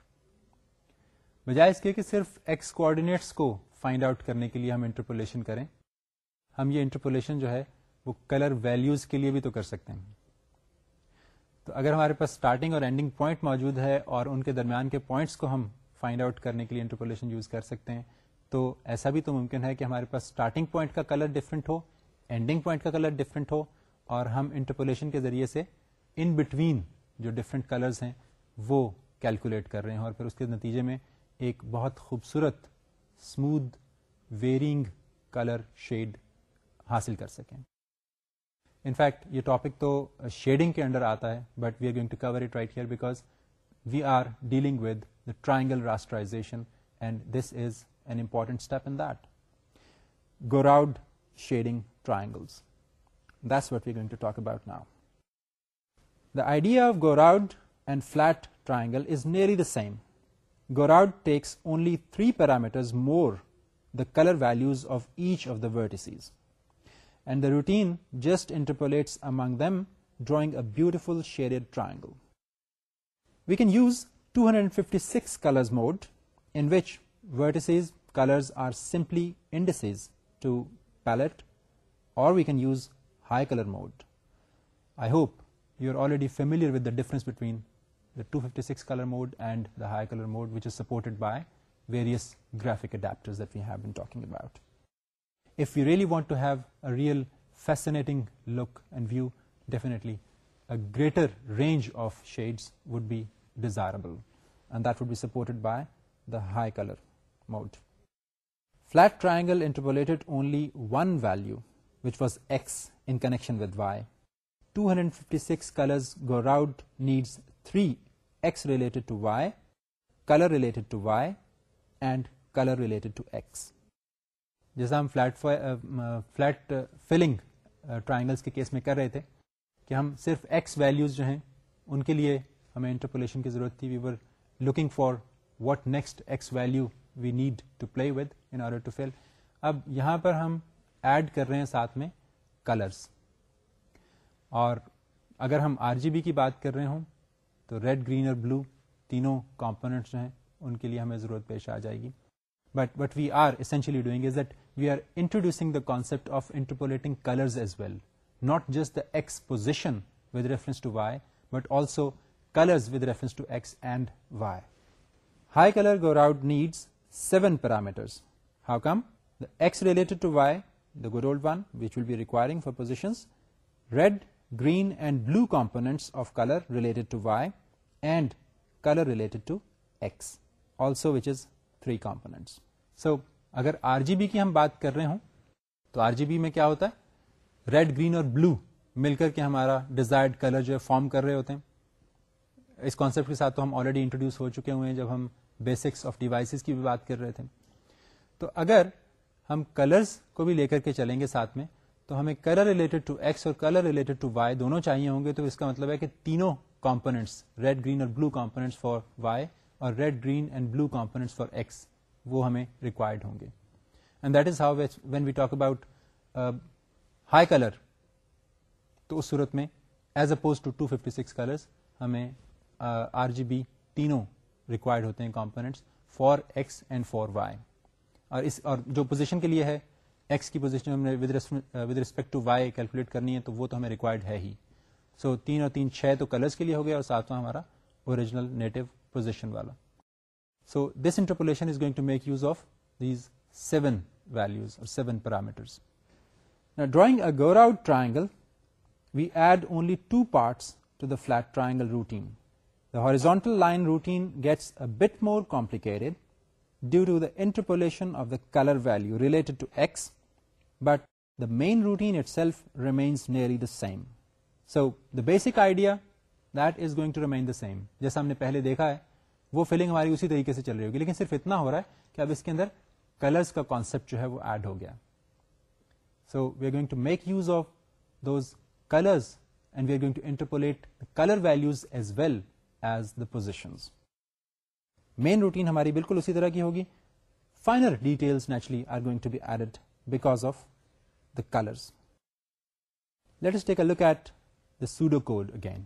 بجائے اس کے کہ صرف ایکس کوآڈینیٹس کو فائنڈ آؤٹ کرنے کے لیے ہم انٹرپولیشن کریں ہم یہ انٹرپولیشن جو ہے وہ کلر ویلوز کے لیے بھی تو کر سکتے ہیں تو اگر ہمارے پاس اسٹارٹنگ اور اینڈنگ پوائنٹ موجود ہے اور ان کے درمیان کے پوائنٹس کو ہم فائنڈ آؤٹ کرنے کے لیے انٹرپولیشن یوز کر سکتے ہیں تو ایسا بھی تو ممکن ہے کہ ہمارے پاس اسٹارٹنگ پوائنٹ کا کلر ڈفرینٹ ہو اینڈنگ پوائنٹ کا کلر ڈفرینٹ ہو اور ہم انٹرپولیشن کے ذریعے سے ان بٹوین جو ڈفرینٹ کلرز ہیں وہ کیلکولیٹ کر رہے ہیں اور پھر اس کے نتیجے میں ایک بہت خوبصورت اسموتھ ویرینگ کلر شیڈ حاصل کر سکیں انفیکٹ یہ ٹاپک تو شیڈنگ کے انڈر آتا ہے but we are going to cover it right here because we are dealing with the triangle rasterization and this is an important step in that Gouraud shading triangles. That's what we're going to talk about now. The idea of Gouraud and flat triangle is nearly the same. Gouraud takes only 3 parameters more, the color values of each of the vertices, and the routine just interpolates among them, drawing a beautiful shaded triangle. We can use 256 colors mode, in which vertices colors are simply indices to palette we can use high colour mode I hope you are already familiar difference between two fifty six mode and supported by various graphic real facing look view definitely greater range of shades would be desirable supported by the colour mode flat triangle interpolate only one value which was X in connection with Y two hundred fifty needs 3 X related to Y, color related to Y and color related to X. جیسا ہم flat flat filling triangles کے case میں کر رہے تھے کہ ہم صرف ایکس ویلیوز جو ہیں ان کے لیے ہمیں انٹرپولیشن کی ضرورت تھی we were looking for what next X value we need to play with in order to fill اب یہاں پر ہم ایڈ کر رہے ہیں ساتھ میں کلرس اور اگر ہم آر جی بی کی بات کر رہے ہوں تو ریڈ گرین اور بلو تینوں کمپونیٹس ہیں ان کے لیے ہمیں ضرورت پیش آ جائے گی but what we are essentially doing is that we are introducing the concept of interpolating colours as well not just X position with reference to Y but also colours with reference to X and Y high colour Gouraud needs seven parameters how come the X related to Y good old one which will be requiring four position red green and blue components related three components so اگر R G be کی ہم بات کر رہے ہوں تو are G be میں کیا ہوتا ہے ریڈ گرین اور بلو مل کر کے ہمارا ڈیزائرڈ کلر جو ہے فارم کر رہے ہوتے ہیں اس کانسیپٹ کے ساتھ تو ہم آلریڈی انٹروڈیوس ہو چکے ہوئے ہیں جب ہم بیسکس آف ڈیوائسز کی بھی بات کر رہے تھے تو اگر ہم کلرس کو بھی لے کر کے چلیں گے ساتھ میں تو ہمیں کلر ریلیٹڈ ٹو ایکس اور کلر ریلیٹڈ ٹو وائی دونوں چاہیے ہوں گے تو اس کا مطلب ہے کہ تینوں کمپونیٹس ریڈ گرین اور بلو کمپونیٹس وائی اور red green and blue for X وہ ہمیں ریکوائرڈ ہوں گے and that is how which when we talk about high colour تو اس صورت میں as opposed to two fifty six colours ہمیں آر جی بی تینوں ریکوائرڈ ہوتے ہیں components for X and for Y اور اس اور جو پوزیشن کے لیے ہے ایکس کی پوزیشن ہم نے with respect to Y calculate کرنی ہے تو وہ تو ہمیں ریکوائرڈ ہے ہی سو so, تین اور تین چھ تو کلرس کے لیے ہو گیا اور ساتواں ہمارا اوریجنل نیٹو پوزیشن والا so this interpolation is going to make use of these seven values اور seven parameter drawing a Gouraud triangle we add only two parts to the flat triangle routine the horizontal line routine gets a bit more complicated due to the interpolation of the colour value related but the main routine idea this going the same جیسے ہم نے پہلے دیکھا ہے وہ filling ہماری اسی طریقے سے چل رہی ہوگی لیکن صرف اتنا ہو رہا ہے کہ اب اس کے اندر کلرس کا کانسپٹ جو ہے وہ ایڈ ہو گیا so we're going to make use of those colour and we're going to interpolate colour values as well as the position main routine ہماری بالکل اسی طرح کی ہوگی final details naturally are going to be because detail nature colours let's take a look at the pseudo code again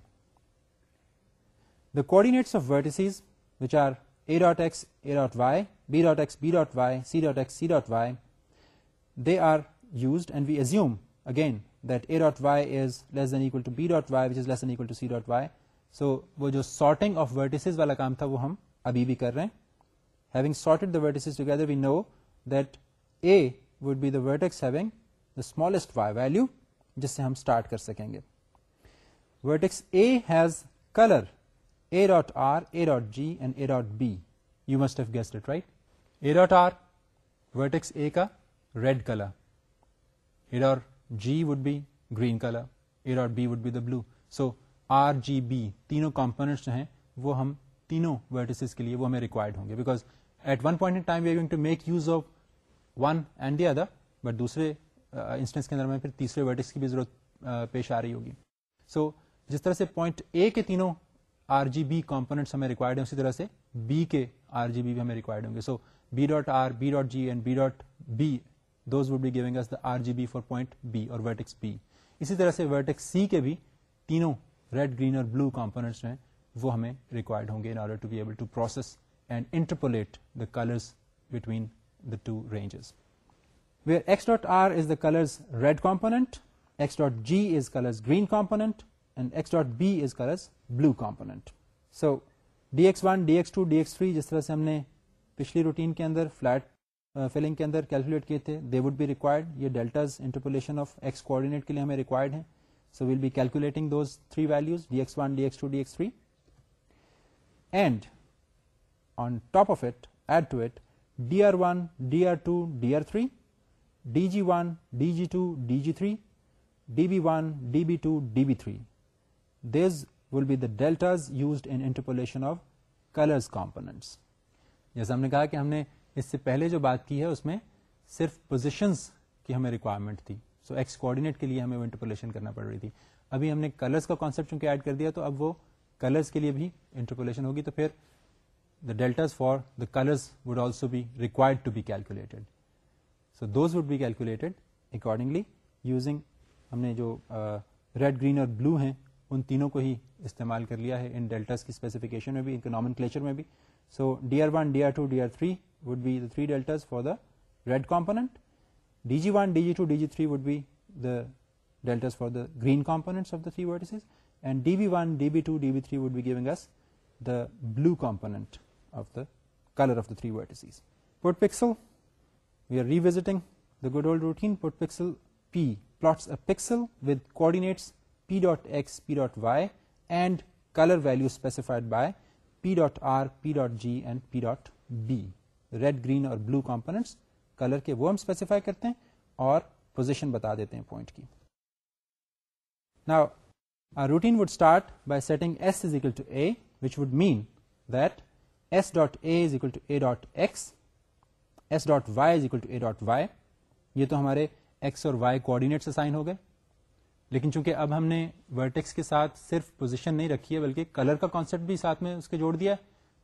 the coordinates of wait which are A dot X A dot Y B dot X B dot Y C dot X C dot Y they are used and we assume again that A dot Y is less than equal dot Y which is less than to C dot Y so وہ جو sorting of ویٹیس والا کام تھا وہ ہم ابھی بھی کر رہے ہیں having sorted the vertices together we know that A would be the vertex having the smallest Y value جس سے ہم اسٹارٹ کر سکیں گے vertex A has colour A dot R A dot G and A dot B you must have guessed it right A dot R vertex A کا red colour A dot G would be green colour A dot B would be the blue so R G B تینوں components جو ہیں وہ ہم تینوں vertices کے لیے وہ ہمیں ریکوائرڈ ہوں گے because at one point time we going to make use of one and the other but دوسرے انسٹنس uh, کے اندر ہمیں پھر تیسرے ورٹس کی بھی ضرورت uh, پیش آ رہی ہوگی سو جس طرح سے پوائنٹ اے کے تینوں آر جی بی کمپونیٹس ہمیں ریکوائرڈ ہیں اسی طرح سے بی کے آر جی بی بھی ہمیں ریکوائرڈ ہوں گے so B dot R B dot G and B dot B those would be giving us the R G B for point B اور ورٹکس بی اسی طرح سے ورٹکس سی کے بھی تینوں ریڈ گرین اور بلو کمپونیٹس ہیں وہ ہمیں ریکوائرڈ ہوں گے in order to be able to process and interpolate the colours between the two ranges where X dot R is the colours red component X dot G is colours green component and X dot B is colours blue component so D X one D X two D X three جس طرح سے ہم نے پچھلی routine کے اندر flat filling uh, کے اندر کیلکولیٹ کیے تھے دے وڈ بی ریکوائرڈ یہ deltas interpolation of X coordinate کے لیے ہمیں ریکوائرڈ ہیں so we'll be calculating those three values D X one D X two D X three and on top of it it add to D R R R one D D D two three G one D G two D G three D B one D B two D B three will be the deltas used interpolation of colours colour جیسا ہم نے کہا کہ ہم نے اس سے پہلے جو بات کی ہے اس میں صرف پوزیشنس کی ہمیں ریکوائرمنٹ تھی سو ایکس کوآڈینیٹ کے لیے ہمیں انٹرپولیشن کرنا پڑ رہی تھی ابھی ہم نے کلرس کا کانسیپٹ چونکہ ایڈ کر دیا تو اب وہ کلرس کے لیے بھی انٹرپولیشن ہوگی تو پھر the deltas for the colours would also be required to be calculated so those would be calculated accordingly using ہم نے جو ریڈ گرین اور بلو ہیں ان تینوں کو ہی استعمال کر لیا ہے ان ڈیلٹاز کی اسپیسیفکیشن میں بھی نامن کلیچر میں بھی so D R one D R two D R three would be the three deltas for the red component D G one D G two D G three would be the deltas for the green component of the three word blue component of the vertex P dot X P dot Y and colour value specified by P dot R P dot G and P dot B red green اور blue component colour کے specify کرتے ہیں اور position بتا دیتے ہیں point کی now our routine would start by setting s is equal to a which would mean that s dot a is equal to a dot x s dot y is equal to a dot y یہ تو ہمارے x اور y coordinates assign ہو گئے لیکن چونکہ اب ہم نے ورٹیکس کے ساتھ صرف پوزیشن نہیں رکھی ہے بلکہ کلر کا کانسیپٹ بھی ساتھ میں اس کے جوڑ دیا ہے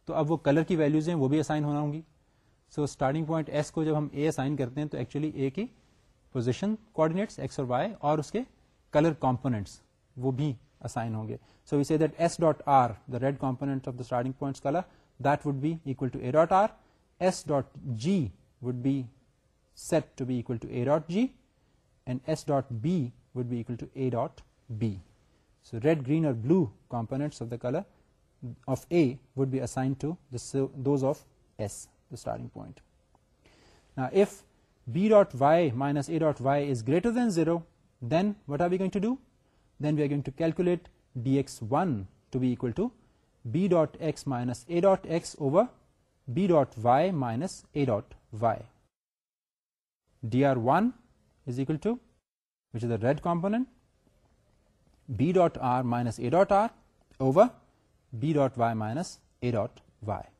تو اب وہ کلر کی ویلوز ہیں وہ بھی اسائن ہونا ہوں گی سو اسٹارٹنگ پوائنٹ ایس کو جب ہم اے اسائن کرتے ہیں تو ایکچولی اے کی پوزیشن کوآڈینیٹس ایکس اور وائی اور اس کے کلر کمپونیٹس وہ بھی اسائن ہوں گے so we see that S dot R the red component of the starting point colour that would be equal to A dot R S dot G would be set to be equal to A dot G and S dot B would be equal to A dot B so red green اور blue components of the colour of A would be assign to those of S the starting point نا if B dot Y minus A dot Y is greater than zero then what are be going to do going to calculate D S one to be equal to B dot S minus A dot S over B dot Y minus A dot Y D R one as equal red component B dot R minus A dot R over B dot Y minus A dot Y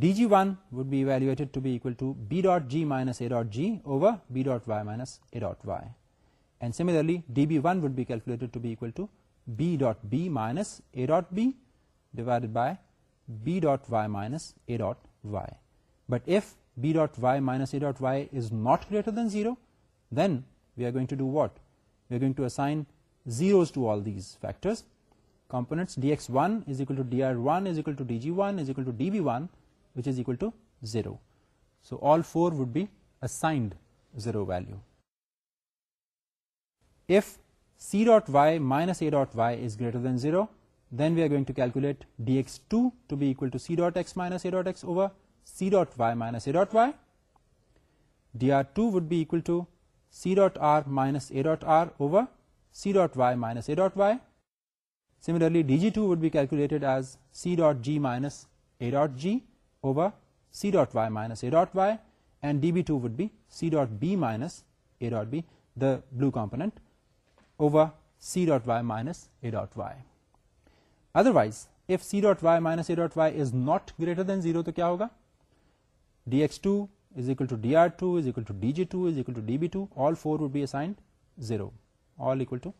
D G one would be ویلوٹ to B dot G minus A dot G over B dot Y minus A dot Y and similarly db1 would be calculated to be equal to b dot b minus a dot b divided by b dot y minus a dot y but if b dot y minus a dot y is not greater than 0 then we are going to do what we are going to assign zeros to all these factors components dx1 is equal to dr1 is equal to dg1 is equal to db1 which is equal to 0 so all four would be assigned zero value If c dot y minus a dot y is greater than 0, then we are going to calculate dx2 to be equal to c dot x minus a dot x over c dot y minus a dot y. dr2 would be equal to c dot r minus a dot r over c dot y minus a dot y. Similarly, dg2 would be calculated as c dot g minus a dot g over c dot y minus a dot y, and db2 would be c dot b minus a dot b, the blue component over c dot y minus a dot y. Otherwise, if c dot y minus a dot y is not greater than 0, then what will happen? dx2 is equal to dr2 is equal to dg2 is equal to db2. All four would be assigned 0, all equal to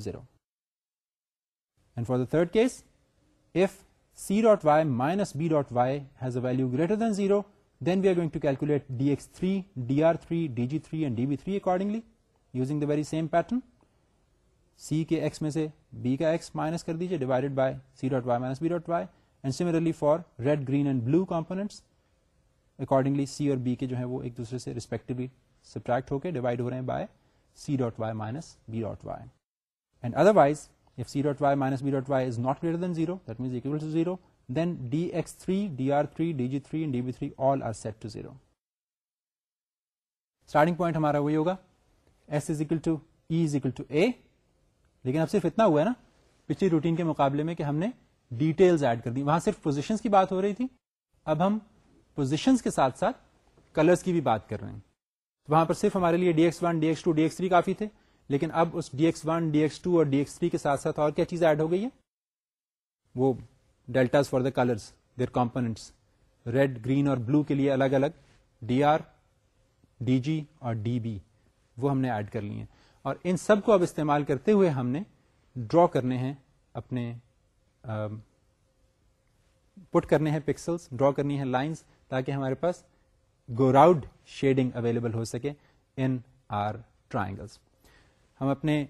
0. And for the third case, if c dot y minus b dot y has a value greater than 0, then we are going to calculate dx3, dr3, dg3 and db3 accordingly using the very same pattern. C کے X میں سے B کا X minus کر دیجیے divided by C dot Y minus B dot Y and similarly for red green and blue accordingly C اور B کے جو ہے وہ ایک دوسرے سے ریسپیکٹلی سبٹریکٹ ہو کے ڈیوائڈ ہو رہے ہیں by C dot Y minus B dot Y and otherwise if C dot Y minus B dot Y is not greater than zero that zero then D X three D R three D G three D B three all are set to zero starting point ہمارا وہی ہوگا S equal equal to e is equal to A لیکن اب صرف اتنا ہوا ہے نا پچھلی روٹین کے مقابلے میں کہ ہم نے ڈیٹیلز ایڈ کر دی وہاں صرف پوزیشنز کی بات ہو رہی تھی اب ہم پوزیشنز کے ساتھ ساتھ کلرز کی بھی بات کر رہے ہیں وہاں پر صرف ہمارے لیے D D D X X X one two three کافی تھے لیکن اب اس D X one D X two اور ڈی ایکس تھری کے ساتھ ساتھ اور کیا چیز ایڈ ہو گئی ہے وہ deltas for the colours their components red green اور بلو کے لیے الگ الگ ڈی آر ڈی جی اور ڈی بی وہ ہم نے ایڈ کر لی ہیں اور ان سب کو اب استعمال کرتے ہوئے ہم نے ڈرا کرنے ہیں اپنے پٹ کرنے ہیں پکسلس ڈرا کرنی ہیں لائنس تاکہ ہمارے پاس گوراؤڈ شیڈنگ اویلیبل ہو سکے ان آر ٹرائنگلس ہم اپنے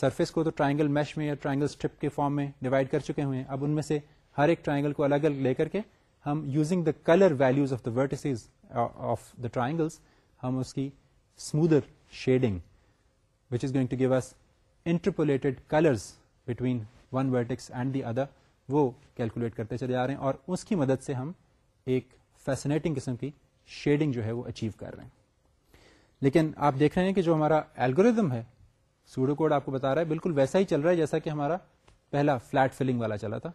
سرفیس کو تو ٹرائنگل میش میں یا ٹرائنگل اسٹرپ کے فارم میں ڈیوائڈ کر چکے ہوئے ہیں اب ان میں سے ہر ایک ٹرائنگل کو الگ الگ لے کر کے ہم using the colour values of the vertices of the triangles ہم اس کی اسموتھر شیڈنگ وہ کیلکولیٹ کرتے چلے رہے ہیں اور اس کی مدد سے ہم ایک فیسنیٹنگ قسم کی شیڈنگ جو ہے وہ اچیو کر رہے ہیں لیکن آپ دیکھ رہے ہیں کہ جو ہمارا ایلگوریزم ہے سوڈو کوڈ آپ کو بتا رہا ہے بالکل ویسا ہی چل رہا ہے جیسا کہ ہمارا پہلا فلیٹ فلنگ والا چلا تھا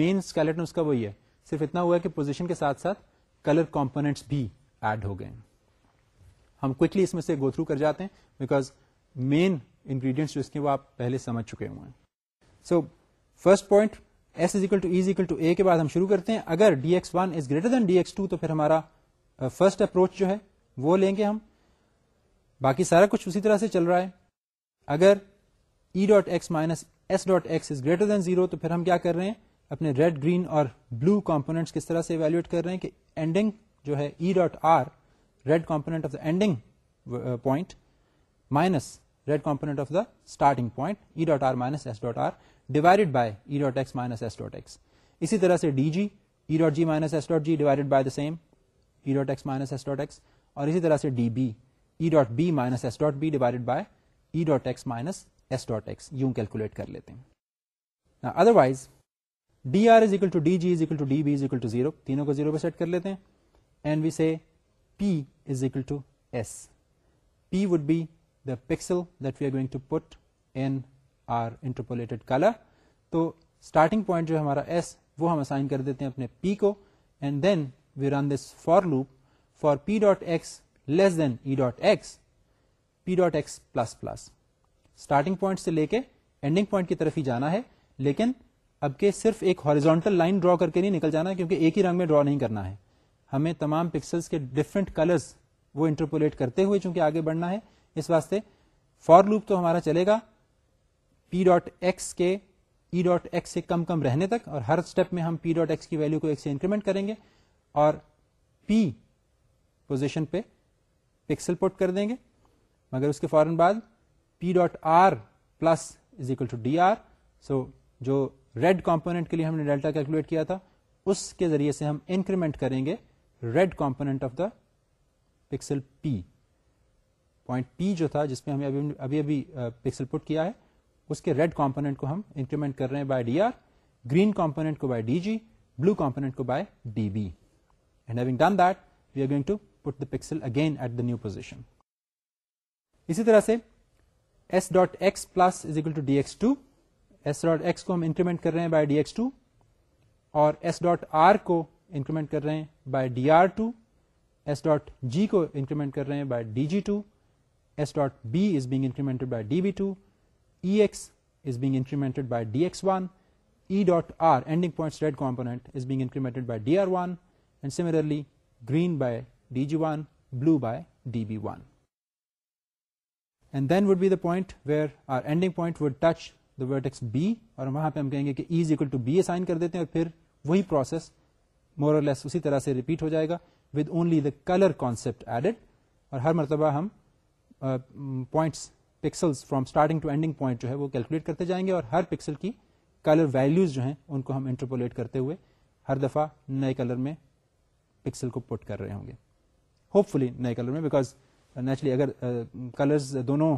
مین اسکیلٹن اس کا وہی ہے صرف اتنا ہوا ہے کہ پوزیشن کے ساتھ ساتھ کلر کمپونیٹس بھی ایڈ ہو گئے ہم کوکلی اس میں سے گو تھرو کر جاتے ہیں بیکاز مین انگریڈینٹس جو اس کے وہ آپ پہلے سمجھ چکے ہوئے ہیں so first point S is equal to S equal to A کے بعد ہم شروع کرتے ہیں اگر D X one is greater than D X two تو پھر ہمارا فرسٹ uh, اپروچ جو ہے وہ لیں گے ہم باقی سارا کچھ اسی طرح سے چل رہا ہے اگر E dot X minus S dot X is greater than zero تو پھر ہم کیا کر رہے ہیں اپنے ریڈ گرین اور بلو کمپونیٹس کس طرح سے ایویلویٹ کر رہے ہیں کہ اینڈنگ جو ہے E dot R red component of the ending point minus red component of the starting point e e dot dot dot dot r r minus minus s s divided by x x اسی طرح سے D Z by دیکھ minus S dot B divided by E dot S minus S dot S یوں calculate کر لیتے ہیں otherwise D R is equal D G zero تینوں کو زیرو پہ سیٹ کر لیتے ہیں P is equal S P we the pixel that we are going to put in our interpolated colour تو اسٹارٹنگ پوائنٹ جو ہمارا ایس وہ ہم اسائن کر دیتے ہیں اپنے پی کو and then we run this for loop for P dot X less than E dot X P dot X plus plus starting point سے لے کے اینڈنگ پوائنٹ کی طرف ہی جانا ہے لیکن اب کے صرف ایک ہاریزونٹل لائن ڈرا کر کے نہیں نکل جانا کیونکہ ایک ہی رنگ میں ڈرا نہیں کرنا ہے ہمیں تمام پکسلس کے ڈفرینٹ کلرس وہ انٹرپولیٹ کرتے ہوئے چونکہ آگے بڑھنا ہے اس واسطے فور لوپ تو ہمارا چلے گا پی ڈاٹ ایکس کے ای ڈاٹ ایکس سے کم کم رہنے تک اور ہر اسٹیپ میں ہم پی ڈاٹ ایکس کی ویلو کو ایک سے انکریمنٹ کریں گے اور پی پوزیشن پہ پکسل پوٹ کر دیں گے مگر اس کے فوراً بعد P dot R plus is equal to D R so جو ریڈ کمپونیٹ کے لیے ہم نے ڈیلٹا کیلکولیٹ کیا تھا اس کے ذریعے سے ہم انکریمنٹ کریں گے red component of the pixel P point P جو تھا جس میں ہمیں ابھی ابھی پکسل پٹ کیا ہے اس کے ریڈ کمپونیٹ کو ہم انکریمنٹ کر رہے ہیں by D R green component کو by D G blue component کو by D B and having done that we are going to put the pixel again at the new position اسی طرح سے S dot X plus is equal to D S two S dot X کو ہم increment کر رہے ہیں by D x two اور S dot R کو انکریمنٹ کر رہے ہیں by D R two S dot G کو انکریمنٹ کر رہے ہیں by D G two S dot B is being incremented S being incremented similarly green then would be point where would touch the would X B اور وہاں پہ ہم کہیں گے کہ S equal to B assign کر دیتے ہیں اور پھر وہی پروسیس مورس اسی طرح سے ریپیٹ ہو جائے گا with only the colour concept added اور ہر مرتبہ ہم points pixels from starting to ending point جو ہے وہ کیلکولیٹ کرتے جائیں گے اور ہر پکسل کی کلر ویلوز جو ہیں ان کو ہم انٹرپولیٹ کرتے ہوئے ہر دفعہ نئے کلر میں پکسل کو پٹ کر رہے ہوں گے ہوپ فلی نئے کلر میں بیکاز نیچرلی uh, اگر کلرز uh, دونوں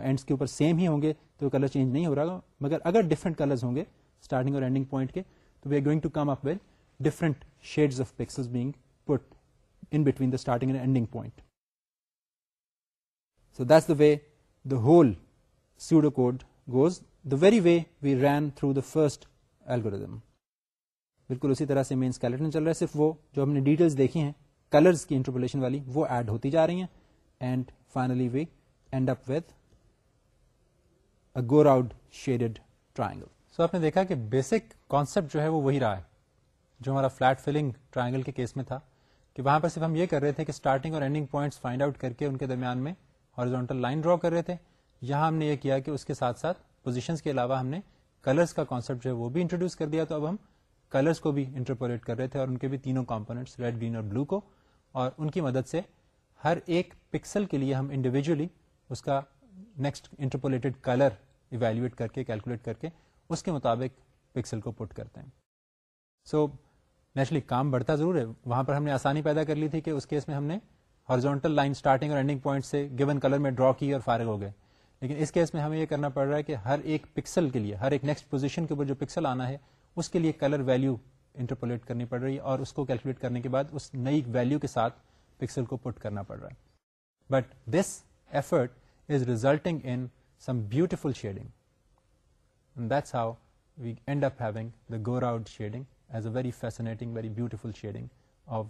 اینڈس uh, کے اوپر سیم ہی ہوں گے تو کلر چینج نہیں ہو رہا مگر اگر ڈفرنٹ کلرز ہوں گے اسٹارٹنگ اور اینڈنگ پوائنٹ کے تو we are going to come up well different shades of pixel being put in between the starting and ending point way the whole pseudo code goes the very way we ran through the first algorithm بالکل اسی طرح سے مین skeleton چل رہا ہے صرف وہ جو ہم نے ڈیٹیلس دیکھی ہیں کلرز کی انٹرپولیشن والی وہ ایڈ ہوتی جا رہی ہیں and finally we end up with Gouraud shade triangle so آپ نے دیکھا کہ بیسک کانسپٹ جو ہے وہ وہی رہا ہے جو ہمارا فلیٹ فلنگ ٹرائنگل کے کیس میں تھا کہ وہاں پر صرف ہم یہ کر رہے تھے کہ اسٹارٹنگ اور اینڈنگ پوائنٹ فائنڈ آؤٹ کر کے ان کے درمیان میں ہارزونٹل لائن ڈرا کر رہے تھے یہاں ہم نے یہ کیا کہ اس کے ساتھ ساتھ پوزیشن کے علاوہ ہم نے کلرس کا کانسیپٹ جو ہے وہ بھی انٹروڈیوس کر دیا تو اب ہم کلرس کو بھی انٹرپولیٹ کر رہے تھے اور ان کے بھی تینوں ریڈ گرین اور بلو کو اور ان کی مدد سے ہر ایک پکسل کے لیے ہم انڈیویجلی اس کا نیکسٹ انٹرپولیٹڈ کلر ایویلویٹ کر کے کیلکولیٹ کر کے اس کے مطابق پکسل کو پٹ کرتے ہیں سو so, نیچرلی کام بڑھتا ضرور ہے وہاں پر ہم نے آسانی پیدا کر لی تھی کہ اس کیس میں ہم نے ہارزونٹل لائن اسٹارٹنگ اور اینڈنگ پوائنٹ سے گیون کلر میں ڈرا کی اور فارغ ہو گئے لیکن اس کیس میں ہمیں یہ کرنا پڑ رہا ہے کہ ہر ایک پکسل کے لیے ہر ایک نیکسٹ پوزیشن کے اوپر جو پکسل آنا ہے اس کے لیے کلر ویلو انٹرپولیٹ کرنی پڑ رہی ہے اور اس کو کیلکولیٹ کرنے کے بعد اس نئی ویلو کے ساتھ پکسل کو پٹ کرنا پڑ رہا ہے but this effort is resulting in some beautiful shading that's how we end up having the Gouraud shading as a very fascinating very beautiful shading of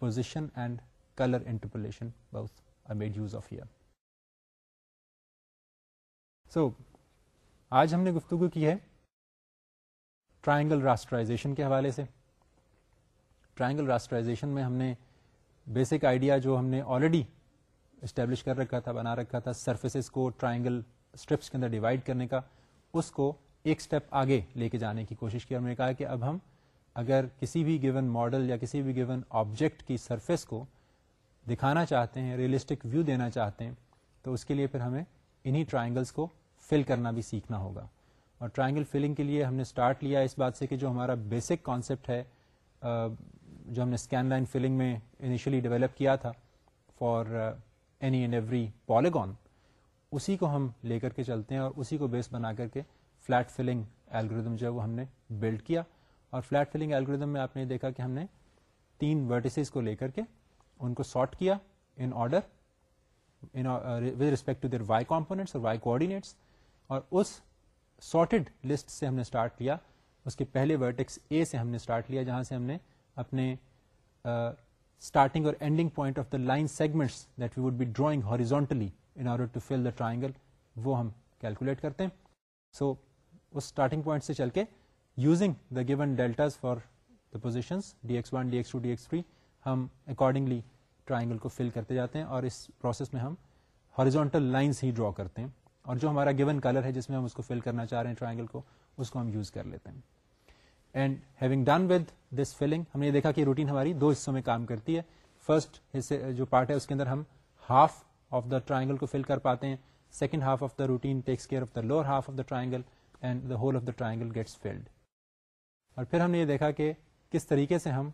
position and color interpolation both made use of here. So, آج ہم نے گفتگو کی ہے triangle rasterisation کے حوالے سے triangle rasterisation میں ہم نے بیسک آئیڈیا جو ہم نے آلریڈی اسٹیبلش کر رکھا تھا بنا رکھا تھا سرفیسز کو ٹرائنگل اسٹرپس کے اندر ڈیوائڈ کرنے کا اس کو ایک اسٹیپ آگے لے کے جانے کی کوشش کی اور میں نے کہا کہ اب ہم اگر کسی بھی گیون ماڈل یا کسی بھی گیون آبجیکٹ کی سرفیس کو دکھانا چاہتے ہیں ریئلسٹک ویو دینا چاہتے ہیں تو اس کے لیے پھر ہمیں انہیں ٹرائنگلس کو فل کرنا بھی سیکھنا ہوگا اور ٹرائنگل فلنگ کے لیے ہم نے اسٹارٹ لیا اس بات سے کہ جو ہمارا بیسک کانسیپٹ ہے جو ہم نے اسکین لائن فلنگ میں انیشلی ڈیولپ کیا تھا for any and every polygon اسی کو ہم لے کر کے چلتے ہیں اور اسی کو بیس بنا کر کے فلیٹ فلنگ ایلگردم جو ہے وہ ہم نے بلڈ کیا اور فلیٹ فلنگ ایلگردم میں آپ نے دیکھا کہ ہم نے تین ورٹیسز کو لے کر کے ان کو سارٹ کیا in order with respect to their Y components اور وائی کوآڈینیٹس اور اس سارٹیڈ لسٹ سے ہم نے اسٹارٹ کیا اس کے پہلے ورٹیکس اے سے ہم نے اسٹارٹ لیا جہاں سے ہم نے اپنے اسٹارٹنگ uh, اور ending point of the line segments that we would be drawing horizontally in order to fill the triangle وہ ہم کیلکولیٹ کرتے ہیں سو so, اس اسٹارٹنگ پوائنٹ سے چل کے using the given deltas for the position D X one D X two D X three ہم accordingly triangle کو فل کرتے جاتے ہیں اور اس پروسیس میں ہم ہاریزونٹل لائنس ہی ڈرا کرتے ہیں اور جو ہمارا گیون کلر ہے جس میں ہم اس کو فل کرنا چاہ رہے ہیں ٹرائنگل کو اس کو ہم یوز کر لیتے ہیں and having done with this filling ہم نے یہ دیکھا کہ روٹین ہماری دو حصوں میں کام کرتی ہے فرسٹ حصے جو پارٹ ہے اس کے اندر ہم ہاف آف دا ٹرائنگل کو فل کر پاتے ہیں second half of the routine takes care of the lower half of the triangle and the whole of the triangle gets filled اور پھر ہم نے یہ دیکھا کہ کس طریقے سے ہم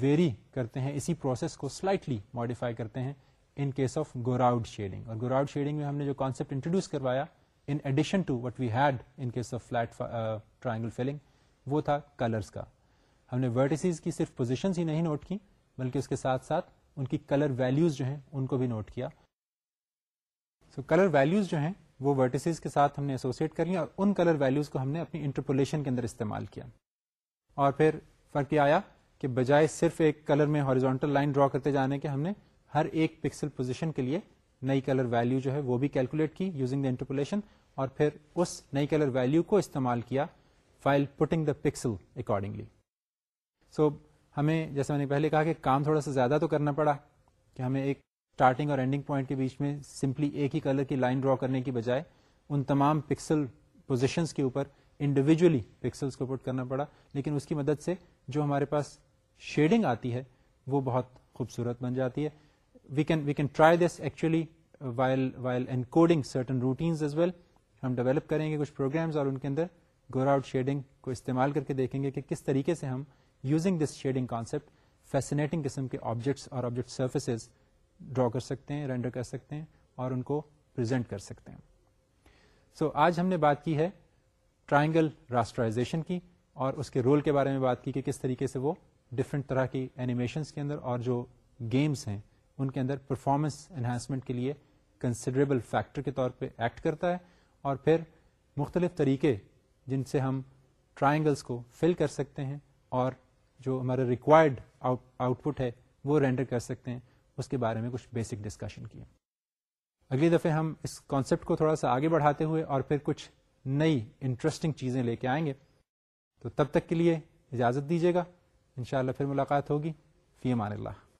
ویری کرتے ہیں اسی پروسیس کو سلائٹلی ماڈیفائی کرتے ہیں in case of Gouraud shading اور گوراؤڈ شیڈنگ میں ہم نے جو کانسپٹ انٹروڈیوس کروایا in addition to what we had in case of flat triangle filling وہ تھا کلرس کا ہم نے ورٹیسیز کی صرف ہی نہیں نوٹ کی بلکہ اس کے ساتھ ساتھ ان کی کلر ویلوز جو ہیں ان کو بھی نوٹ کیا سو کلر ویلوز جو ہیں وہ ورٹیسیز کے ساتھ ہم نے ایسوسیٹ کری اور ان کلر ویلوز کو ہم نے اپنی انٹرپولیشن کے اندر استعمال کیا اور پھر فرق یہ آیا کہ بجائے صرف ایک کلر میں ہاریزونٹل لائن ڈرا کرتے جانے کے ہم نے ہر ایک پکسل پوزیشن کے لیے نئی کلر ویلو جو ہے وہ بھی کیلکولیٹ کی یوزنگ دا انٹرپولیشن اور پھر اس نئی کلر ویلو کو استعمال کیا while putting the pixel accordingly so ہمیں جیسے میں نے پہلے کہا کہ کام تھوڑا سا زیادہ تو کرنا پڑا کہ ہمیں ایک اسٹارٹنگ اور اینڈنگ پوائنٹ کے بیچ میں سمپلی ایک ہی کلر کی لائن ڈرا کرنے کی بجائے ان تمام پکسل پوزیشنس کے اوپر انڈیویجلی پکسلس کو پٹ کرنا پڑا لیکن اس کی مدد سے جو ہمارے پاس شیڈنگ آتی ہے وہ بہت خوبصورت بن جاتی ہے we can we can try this actually while while encoding certain routines as well ہم ڈیولپ کریں گے کچھ پروگرامز اور ان کے اندر گور آؤٹ شیڈنگ کو استعمال کر کے دیکھیں گے کہ کس طریقے سے ہم using this shading concept fascinating قسم کے آبجیکٹس اور آبجیکٹ سرفیسز ڈرا کر سکتے ہیں رینڈر کر سکتے ہیں اور ان کو پرزینٹ کر سکتے ہیں سو so, آج ہم نے بات کی ہے ٹرائنگل راسٹرائزیشن کی اور اس کے رول کے بارے میں بات کی کہ کس طریقے سے وہ ڈفرنٹ طرح کی اینیمیشنس کے اندر اور جو گیمس ہیں ان کے اندر پرفارمنس انہانسمنٹ کے لیے کنسیڈریبل فیکٹر کے طور پہ ایکٹ کرتا ہے اور پھر مختلف طریقے جن سے ہم ٹرائنگلس کو فل کر سکتے ہیں اور جو ہمارا ریکوائرڈ آؤٹ پٹ ہے وہ رینڈر کر سکتے ہیں اس کے بارے میں کچھ بیسک ڈسکشن کیے اگلی دفعہ ہم اس کانسیپٹ کو تھوڑا سا آگے بڑھاتے ہوئے اور پھر کچھ نئی انٹرسٹنگ چیزیں لے کے آئیں گے تو تب تک کے لیے اجازت دیجیے گا انشاءاللہ پھر ملاقات ہوگی فی امان اللہ